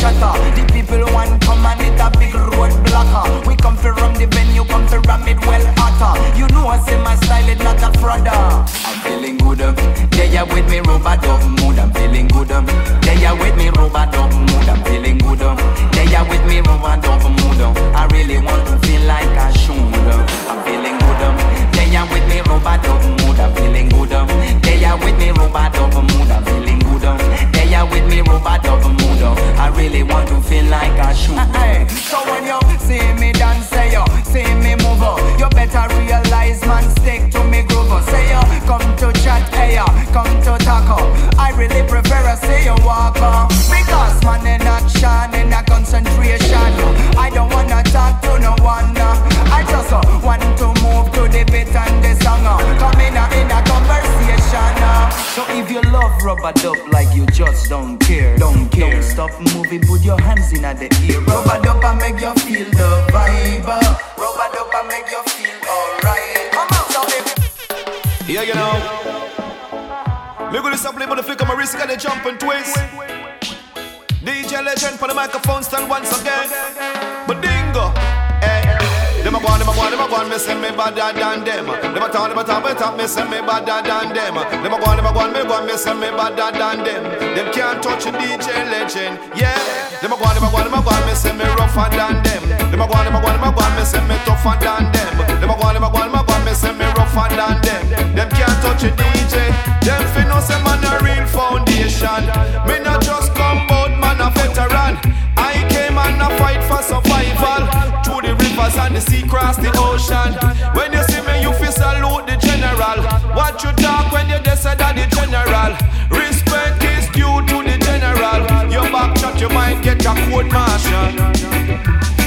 shutter. The people want come and it a big road blocker. We come from run the venue, come to ram it well hotter. You know I say my style is not a frudder. Uh. I'm feeling good, um. yeah, yeah, with me robot of mood. I'm feeling good, um. yeah, yeah, with me robot of mood. I'm feeling good, um. yeah, yeah, with me robot of mood. Um. I really want to feel like I should. I'm feeling good, um. yeah, yeah, with me robot of mood. I'm feeling good, um. yeah, yeah, with me robot of mood. I'm feeling good, um. yeah, yeah, with me robot of mood yo. I really want to feel like I should. Uh-uh. So when you see me dance, say yo, see me move up, you better realize, man, stick to me groove. Oh. Say yo, come to chat, hey yo, come to taco. Oh. I really prefer I see you walk up because man in action, in a concentration. I don't wanna talk to no one. I just uh, want to move to the beat and the song. Uh, come in, uh, in a uh rubber dub like you just don't care, don't care. Don't stop moving, put your hands in at the ear. Rubber dub and make you feel the vibe. Rubber dub and make you feel alright. Come on, so if Yeah, you know. Me gonna stop play, but the flick of my wrist, got a jump and twist. DJ legend for the microphone stand once again. But dingo. Them a go on, them a go on, them a go on, me say me better than them. Them a talk, them a talk, me talk, me say me better than them. Them a go on, them a go on, me go on, me say me better than them. Them can't touch a DJ legend, yeah. Them a go on, them a go on, them a go on, me say me rougher than them. Them a go on, them a go on, them a go on, me say me tougher than them. Them a go on, them a go on, them a go on, me say me rougher than them. Them can't touch a DJ. Them fi know say man a real foundation. Me not just come bout man a veteran. I came and a fight for survival rivers and the sea, cross the ocean. When you see me, you fi salute the general. What you talk when you say that the general? Respect is due to the general. Your back shot, you might get a court martial.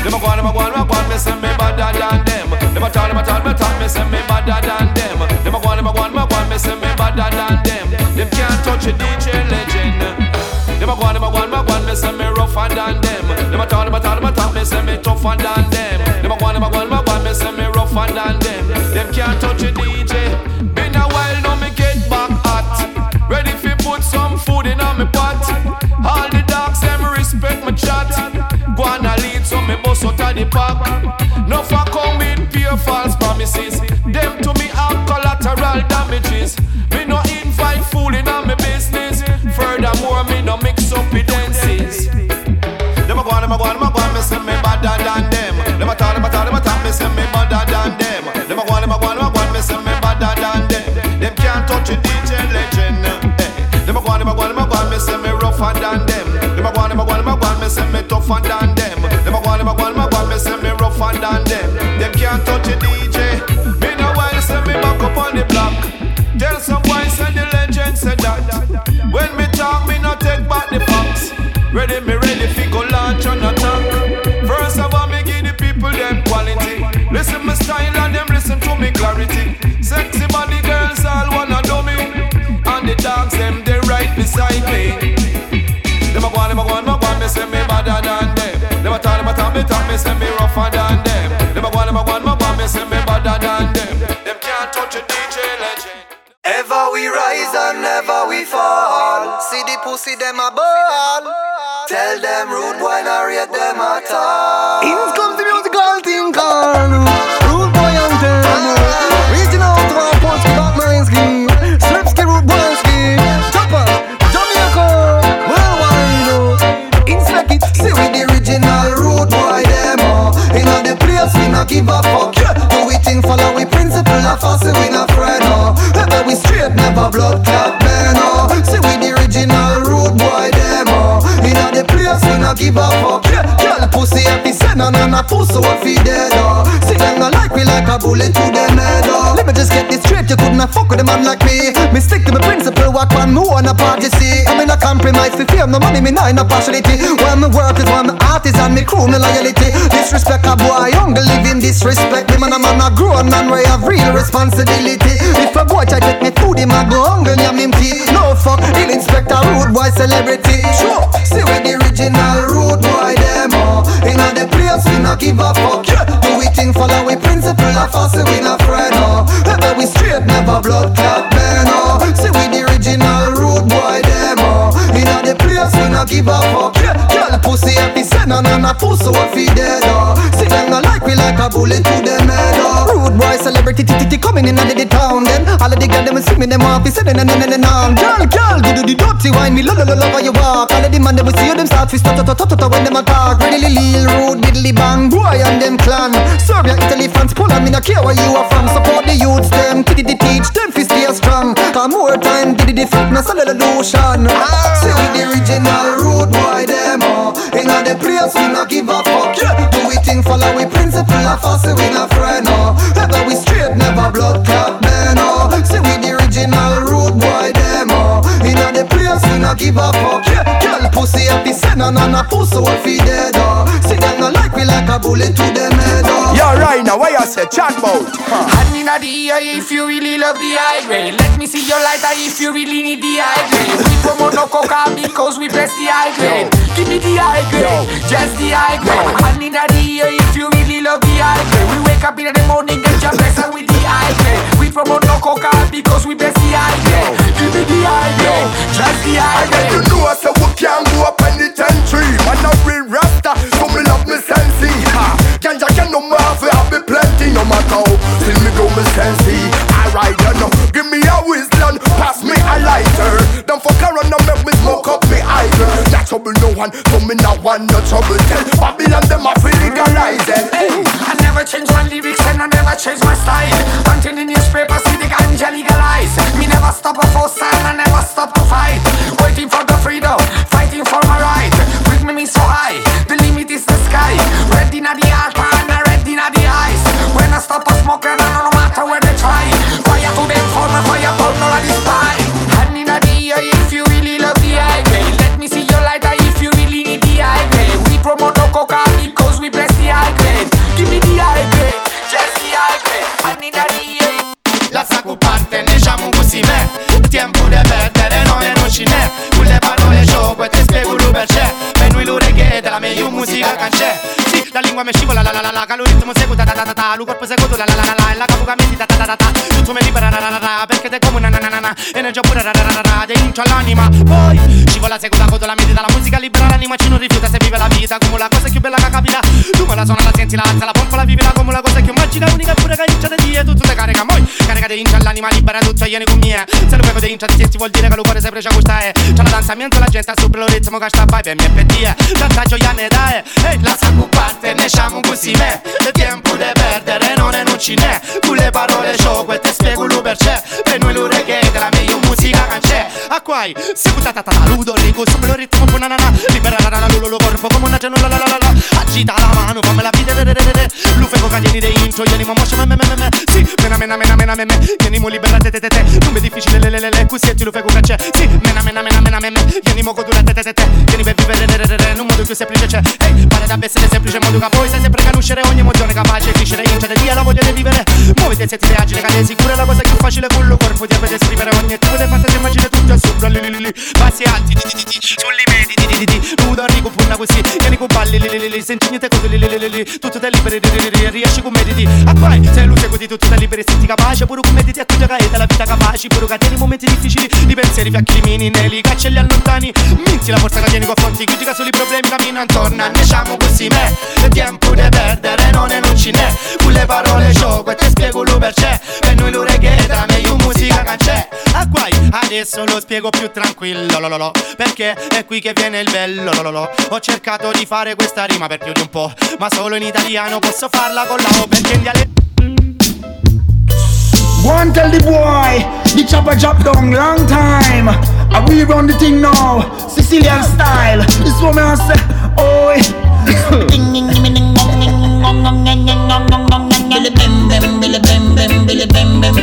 Them a go on, them a go on, them a go on, me say me better than them. Them a talk, them a talk, me talk, me say me better than them. Them a go on, them a go on, them a go on, me say me better than them. Them can't touch a DJ legend. Them a go on, them a go on, a go on, me say me rougher than them. Them a talk, them a talk, them a talk, me say me tougher than them. Them a go them a go them a go me say me rougher than them. Them can't touch a DJ. Been a while now, me get back hot. Ready fi put some food in on me pot. All the dogs them respect my chat. Go on a lead so me bust out of the pack. No for come pure false promises. Say me tougher than them. Them a go them a on, them a go me say me rougher than them. Them can't touch a DJ. Me no while say me back up on the block. Tell some boys say the legend say that. When me talk, me no take back the facts. Ready, me ready, fi go launch on attack. First of all, me give the people them quality. Listen my style and them listen to me clarity. Sexy body girls all wanna do me, and the dogs them they right beside me. Me me say me rougher than them. Them a go on, them a go on, them a go on, me say me than them. Them can't touch a DJ legend. Ever we rise and never we fall. See the pussy them a ball. Tell them rude boy not rate them at all. On and a pussy what fi dead oh. See them not like we like a bullet to just get this straight, you could not fuck with a man like me. Me stick to my principle, walk on me on a party see. I'm in a compromise for fame, no money me not in a partiality. When me work is me artist and me crew me loyalty. Disrespect a boy, young live in disrespect. Me man a man a grown man where have real responsibility. If a boy try take me food, him a go hungry, him teeth No fuck, he'll inspect a rude boy celebrity. Sure, see we the original rude boy them oh In the place we not give a fuck. Yeah. Do we think follow we principle of us we not friend oh Ever we straight never blood clot burn oh. See we the original rude boy them oh In all the place we not give oh. a fuck. Girl pussy happy send on and a pussy what fi dead oh. See them not like we like a bullet to them head oh. Rude boy celebrity titty coming in under the town then. All of the girls them see me them want fi send and and and on Girl girl do do the dirty wine me love love how you walk. All of the man them see you them start fi start start start when them a talk. Really lil rude diddly bang boy and them clan. Serbia Italy France Poland me no care where you are from. Support the youths them titty teach them fi stay strong. Cause more time diddy the fitness a little lotion See we the original rude boy demo. In the place we not give a fuck. Yeah. Do we think follow we principle of us we not friend oh. Ever we straight never blood cut, man oh. See we the original rude boy them all. In the place we not give a fuck. Say no no no pussy what fi dead oh. See them no like we like a bullet to them head oh. Yo, right now, what you say? Chat about? Hand in the ear if you really love the high grade. Let me see your lighter if you really need the high grade. We promote no coca because we bless the high grade. Give me the high grade, just the high grade. Hand in the ear if you really love the high grade. We wake up in the morning get your blessing with the high grade. We promote no coca because we bless the grade. Give me the grade, just the high grade. You know I say we can't go up penitentiary Man a real rasta, so me love me sensei ha. Ganja can no more fi have me plenty No matter how, still me do me sensei Alright you know, give me a wisdom Pass me a lighter. Don't fuck around and make me smoke idol That trouble no one, so me not want no trouble Tell Babylon them a fi legalize it eh, Hey, eh. I never change my lyrics and I never change my style. Until the newspaper see the ganja legalize. Me never stop a first na na Energia pure Dentro all'anima Poi scivola segue la coda la medita La musica libera l'anima ci non rifiuta se vive la vita Come la cosa più bella che capita. Tu me la suona, la senti, la alza, la pompa, la vivila Come la cosa più magica, unica pure che inizia da dia Tutto te carica, moi Carica di incia l'anima libera tutto vieni con me Se lo prego di incia senti vuol dire che lo cuore sempre c'è questa è C'è la danza mentre la gente sopra il ritmo che sta vai per mie pedie Tanta gioia ne dai Ehi, la sa parte ne siamo così me Il tempo di perdere non è non ci n'è Con le parole gioco e ti spiego lo per c'è. Per noi lo reggae della meglio musica che c'è A quai, si puta ta ta ta Ludo rico sopra il ritmo con na na na. Libera la la la lo corpo come una genola la la la la. Agita la mano fammela vita re re re Lu fego che tieni di intro Vieni mo moscia me me me me Sì, mena mena mena mena me me. Vieni mo libera te te te te. È difficile le le le le. Così ti lo fego c'è. Sì, mena mena mena mena me me. Vieni mo godura te te te te. Vieni per vivere re re re In un modo più semplice c'è. Ehi, pare da essere semplice modo che poi sai sempre conoscere ogni emozione capace Crescere in c'è dia la voglia di vivere. Muoviti e sentite agile è sicura la cosa più facile con lo corpo di avere scrivere ogni tipo di fantasia immagine tutto è sopra lì lì lì Passi alti Giulli medi Nudo arrivo punna così. Vieni con balli lì lì lì Senti niente cose lì lì lì lì Tutto te liberi lì lì lì Riesci con me. A Acquai Sei luce così tutto te liberi Senti capace. Pure con mediti a tua caeta La vita capace Pure catene in momenti difficili Di pensieri fiacchi mini Neli caccia li allontani. Minzi la forza che tieni confronti Critica solo i problemi Cammina intorno. Anneciamo così me Il tempo di perdere Non è non ci ne Con le parole gioco E te spiego lo perché Per noi l'orecchietta Meglio musica che c'è. A quai Adesso lo spiego più tranquillo lo, lo, lo, Perché è qui che viene il bello lo, lo, lo. Ho cercato di fare questa rima per più di un po' Ma solo in italiano posso farla con la O Perché in dialetto and tell the boy, the chopper drop down long time. And we run the thing now, Sicilian style. This woman I say, oh. Billy bim bim, Billy bim bim, Billy bim bim,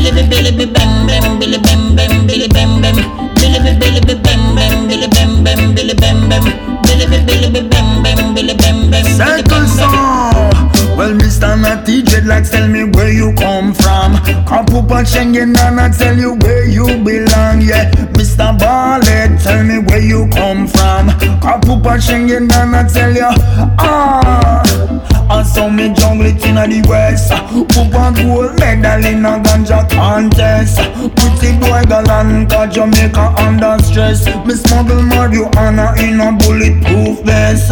Billy bi Billy bi bim bim, Billy bim bim, Billy bim bim, Billy bi Billy bi bim bim, Billy bim bim, Billy bim bim, Billy bi Billy bi bim bim, Billy bim, Billy Circle song. Well, Mr. Natty Dreadlocks, tell me where you come from. On Schengen and I tell you where you belong. Yeah, Mr. Ballet, tell me where you come from. On Schengen and I tell you, ah. And so me jungle it in the west Who want gold medal in a ganja contest Pretty boy Galanta, Jamaica under stress Me smuggle marijuana in a bulletproof vest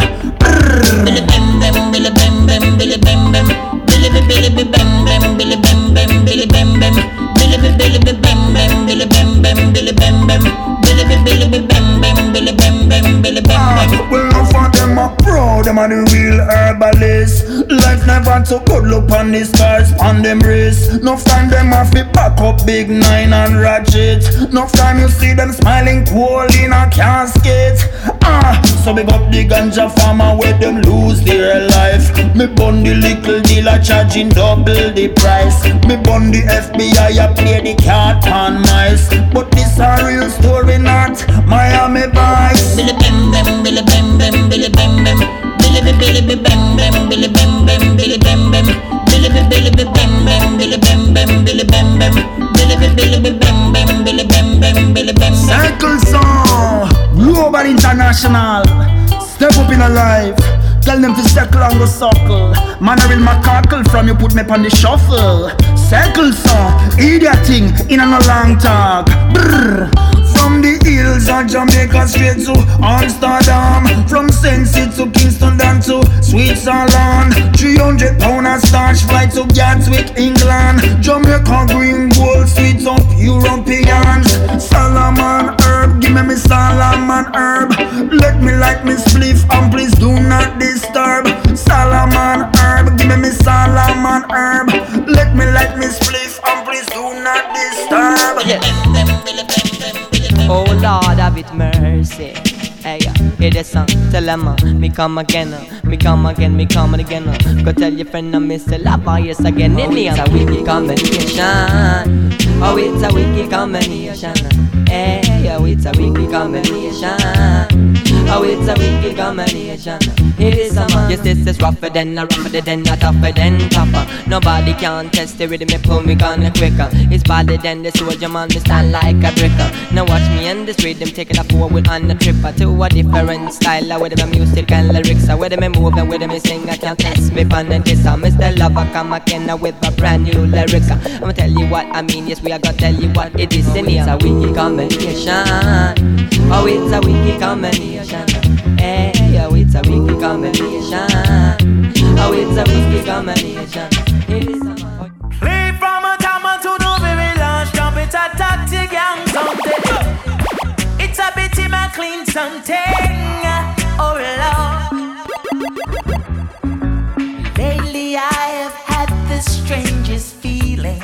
Billy bim bim, Billy bim bim, Billy bim bim, Billy bi Billy bi bim bim, Billy bim bim, Billy bim bim, Billy bi Billy bi bim bim, Billy bim bim, Billy bim bim, Billy bi Billy bi bim bim, Billy bim bim, Billy bim bim. Well, no for them a pro, them are the real herbalist Life never too good, look on the scars on them wrist No time them a fit back up big nine and ratchet No time you see them smiling cool in a casket Ah, so big up the ganja farmer where them lose their life Me bun the little dealer charging double the price. Me bun the FBI a play the cat on mice. But this a real story, not Miami Vice. Billy bim bim, Billy bim bim, Billy bim bim, Circle song, global international. Step up in a life. Tell them to circle and go circle. Man, I real macacal from you put me on the shuffle. Circle song, idiot thing in a no long talk. Brr. From the hills of Jamaica straight to Amsterdam. From Saint Sensi to Kingston down to Switzerland. 300 pound a starch flight to Gatwick, England. Jamaica green gold sweets up Europeans Solomon herb, give me me Solomon herb. Let me like me spliff and please do not disturb. Solomon herb, give me me Solomon herb. Let me like me spliff and please do not disturb Oh Lord, have it mercy. Hey, uh, hear the song, tell them, uh, me come again, uh, me come again, me come again. Uh. Go tell your friend I miss the love, yes again. In the it's a wicked combination. Oh, it's a wicked combination. Hey, oh, it's a wicked combination. Oh, it's a wicked combination. Eh, it is a man. Yes, this is rougher than a rougher than a tougher than tougher. Nobody can test the rhythm, me pull me gonna quicker. It's badder than the soldier man, me stand like a bricker. Now watch me and this rhythm taking a forward on the tripper to a different style. With my music and lyrics, with me move and with me sing. I can't test me fun and this. I'm Mr. Lover, come again with a brand new lyrics. I'ma tell you what I mean. Yes, we are gonna tell you what it is. In. It's a wicked combination. Oh, it's a wicked combination. Hey, oh, it's a wicked combination. Oh, it's a wicked combination. Play from a jammer to the very last jump. It's a tactic and something. It's a bit him a clean something. Oh Lord. Lately I have had the strangest feeling.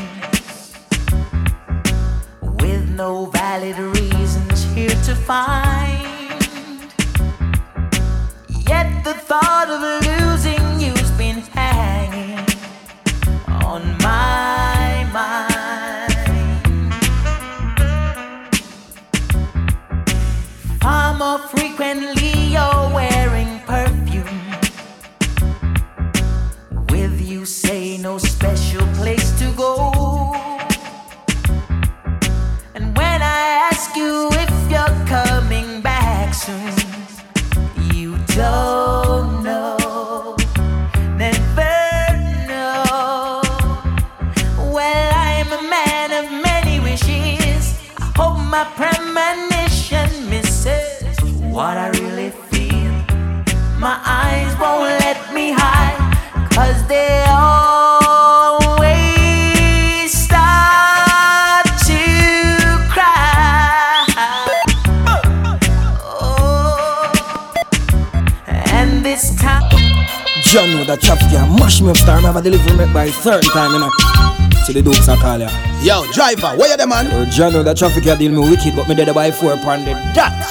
With no valid reasons here to find. Yet the thought of losing you's been hanging on my mind. Far more frequently, you're wearing perfume. With you, say no special place to go. And when I ask you you don't know, never know. Well, I'm a man of many wishes. I hope my premonition misses what I really feel. My eyes won't let me hide, cause they Know traffic can mash me up star. Me a delivery make by third time, you know. See the dukes I call ya. Yo, driver, where you the man? Oh, John that traffic can deal me wicked, but me dead by four pound that.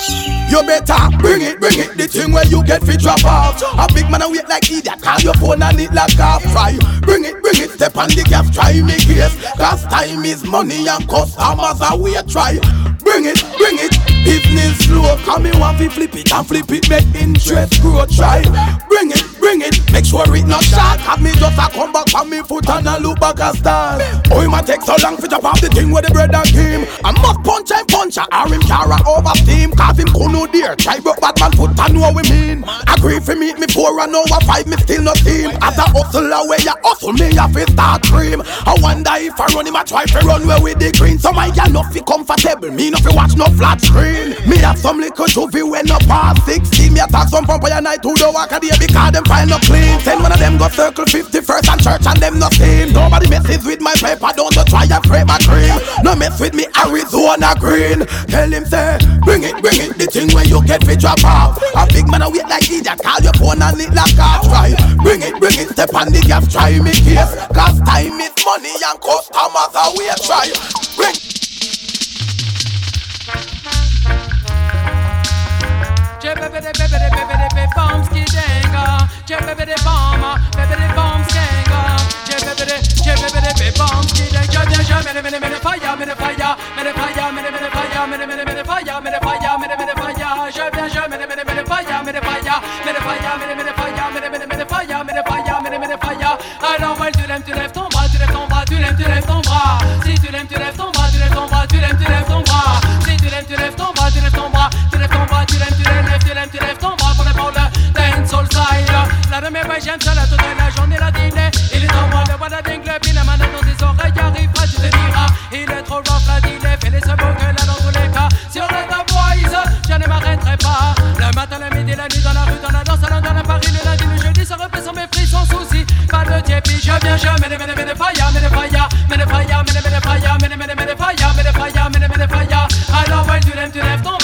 You better bring it, bring it. The thing where you get fit drop off. A big man a wait like idiot. Call your phone and it like half fry. Bring it, bring it. Step on the gas, try me case. Cause time is money and cost. customers are we try. Bring it, bring it. Business slow. Come in want to flip it and flip it. Make interest grow. Try. Bring it, bring it. Make sure it not short. Have me just a come back on me foot and a look back a start. Oh, it might take so long to drop off the thing with the bread and cream. I must punch and punch a him carry over steam. Cause him could no dare. Try broke Batman foot and know what we mean. Agree for meet me four and over five, me still not team. As a hustler where you hustle me, I fi start cream. I wonder if I run him, I try to run where with the green. So my gal no fi comfortable, me no fi watch no flat screen. Me have some little juvie when no past 16. Me attack some vampire night who don't walk a day because them find no clean. Ten one of them go circle 51st and church and them no same. Nobody messes with my paper, don't go try and frame my cream. No mess with me Arizona green. Tell him say, bring it, bring it, the thing when you get fit drop off. A big man a wait like idiot, call your phone and it like off. Try, bring it, bring it, step on the gas, try me case. Cause time is money and customers are we try. Bring. bebe de bebe de bomba bebe de bomski denga Je bebe de je bebe de bebe bomski denga Je je mene mene mene faya mene faya mene faya mene mene faya mene mene mene faya mene faya mene mene faya Je bien je mene mene mene faya mene faya mene faya mene mene faya mene mene mene faya mene faya mene mene faya Alors moi tu l'aimes tu lèves ton bras tu lèves ton Si tu l'aimes tu lèves ton bras tu lèves ton bras Si tu l'aimes tu lèves ton bras la de mes j'aime ça la toute la journée la dîner. Il est normal de voir la dingue, le pile, maintenant dans oreilles tu te diras. Il est trop rough la dîner, fais les ce que là dans tous les cas. Sur le je ne m'arrêterai pas. Le matin, le midi, la nuit, dans la rue, dans la danse, dans la Paris, le lundi, le jeudi, ça sans mépris, sans souci. Pas de tiépi, je viens, je mène, mène, mène, faya, mène, faya, mène, faya, mène, faya, mène, mène, faya. Alors, ouais, tu lèves, tu lèves ton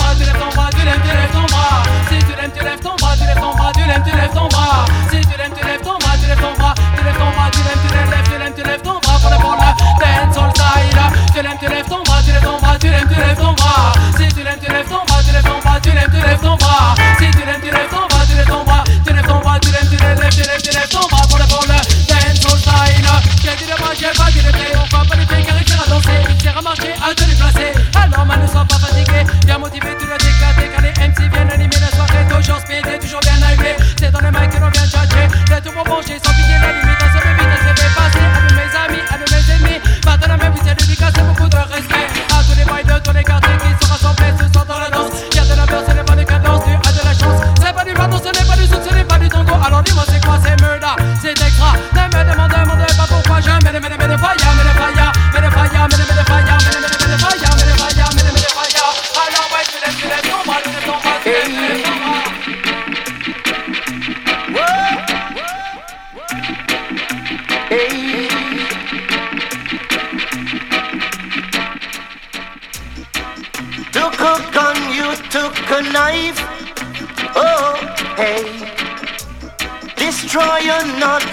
Tu l'aimes, tu lèves ton bras, tu lèves ton bras, tu lèves, tu lèves ton bras. Si tu l'aimes, tu lèves ton bras, tu lèves ton bras, tu lèves, tu lèves ton bras. Si tu l'aimes,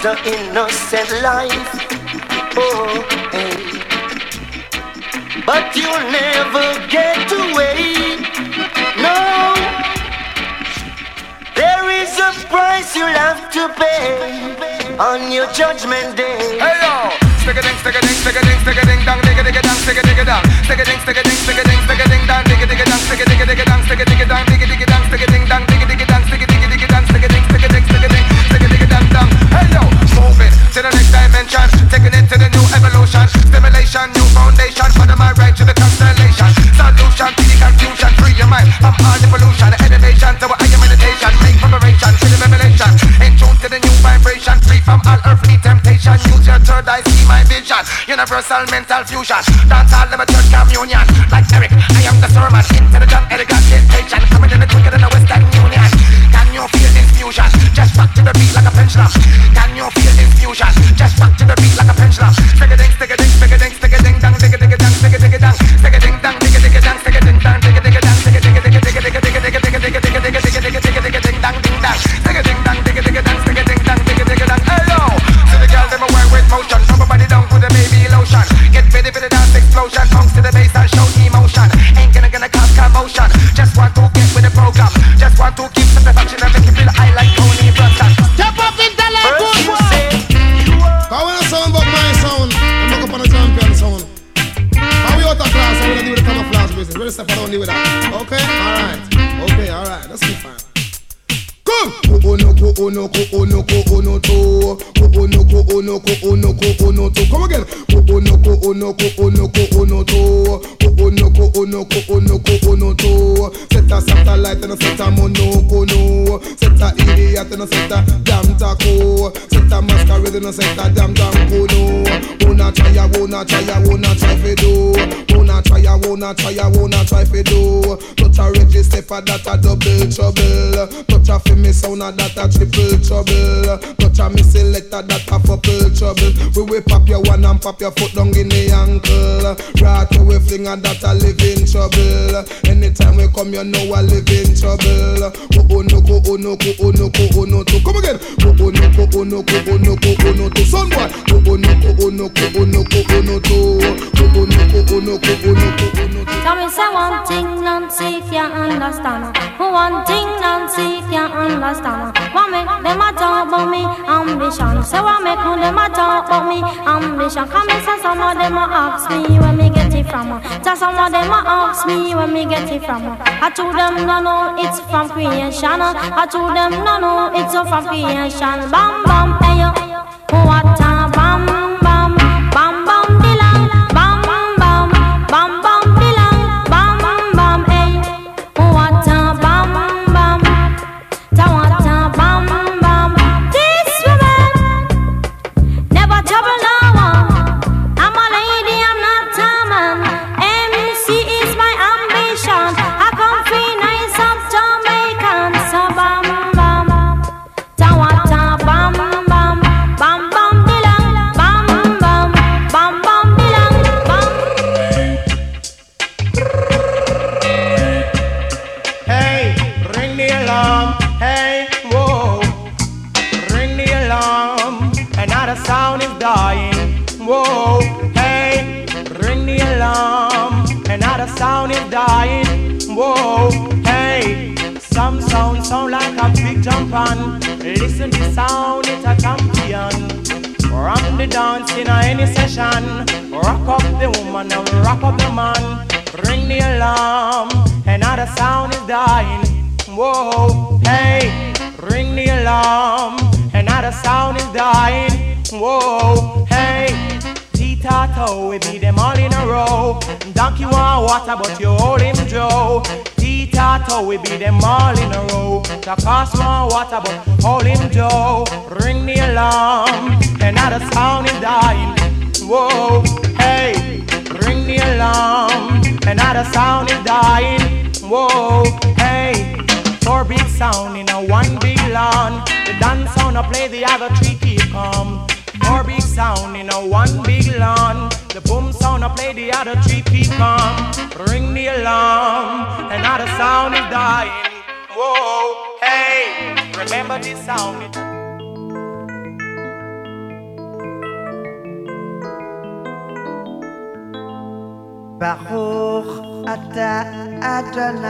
the innocent life. Oh, hey. But you'll never get away. No, there is a price you'll have to pay on your judgment day. Hello. Stick a ding, stick a ding, stick a ding, stick a ding dong, dig a dig a dong, stick a dig a dong, stick a ding, stick a ding, stick a ding, stick a ding dong, dig a dig a dong, stick a dig a dig a dong, stick a dig a dong, dig a dig a dong, dig a dig dong, dong, dig a to the next dimension, taking it to the new evolution, stimulation, new foundation, for the my right to the constellation, solution to the confusion, free your mind from all the pollution, elevation to I am meditation, make preparation to the revelation, in tune to the new vibration, free from all earthly temptation, use your third eye, see my vision, universal mental fusion, dance all the church communion, like Eric, I am the sermon, the Elegant dictation, coming in the quicker than the Western Union, can you feel this fusion, the beat like a pendulum, can you feel this fusion, just rock to the beat like a pendulum, stick a ding, stick a ding, Onoko, onoko, onoto. Onoko, onoko, onoko, onoto. Set a satellite and a set a monoko, no. Set a idiot and a set a damn taco. Set a masquerade and a set a damn danko, no. Wanna try, I wanna try, I wanna try for do. Wanna try, I wanna try, I wanna try for do. Touch a register for that a double trouble. Touch a fi me sound a that a triple trouble. Touch a me selector that a couple trouble. We will pop your one and pop your foot down in the ankle. Right away fling and that a living trouble. Anytime we come you know a living trouble. Oh oh no go oh no go oh no go oh no to come again. Oh oh no go oh no go oh no go oh no to son boy. Oh oh no go oh no go oh no go oh no to. Oh oh no go oh no go oh no go oh no to. Tell me say one thing, Nancy can't understand. One thing, Nancy can't understand. What make them a talk about me ambition. So I make no them a talk about me ambition. Come me say some of them a ask me where me get it from. So some of them a ask me where me get it from. I told them no no it's from creation. I told them no no it's from creation. Bam bam hey yo, what a bam. tell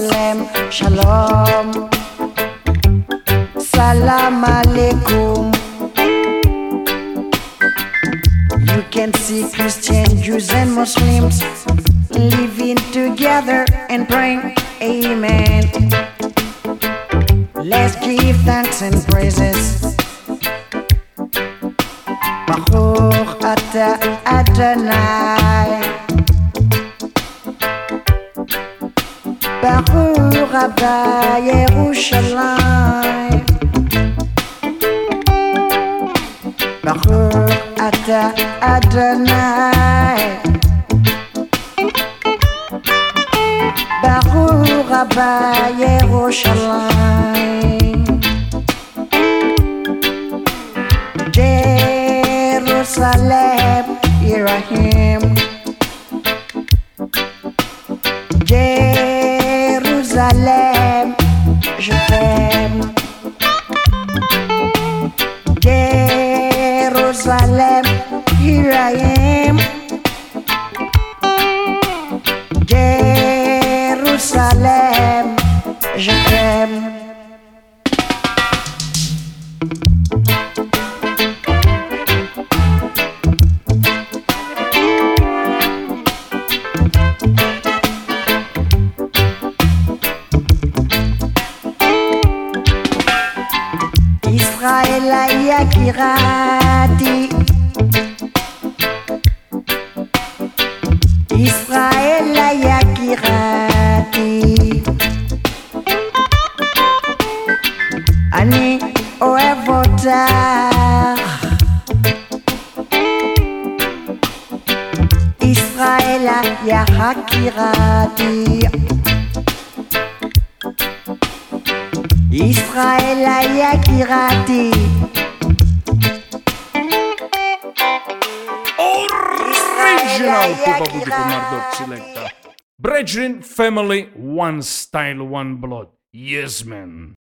שלם, שלום. Style, one blood. Yes, man.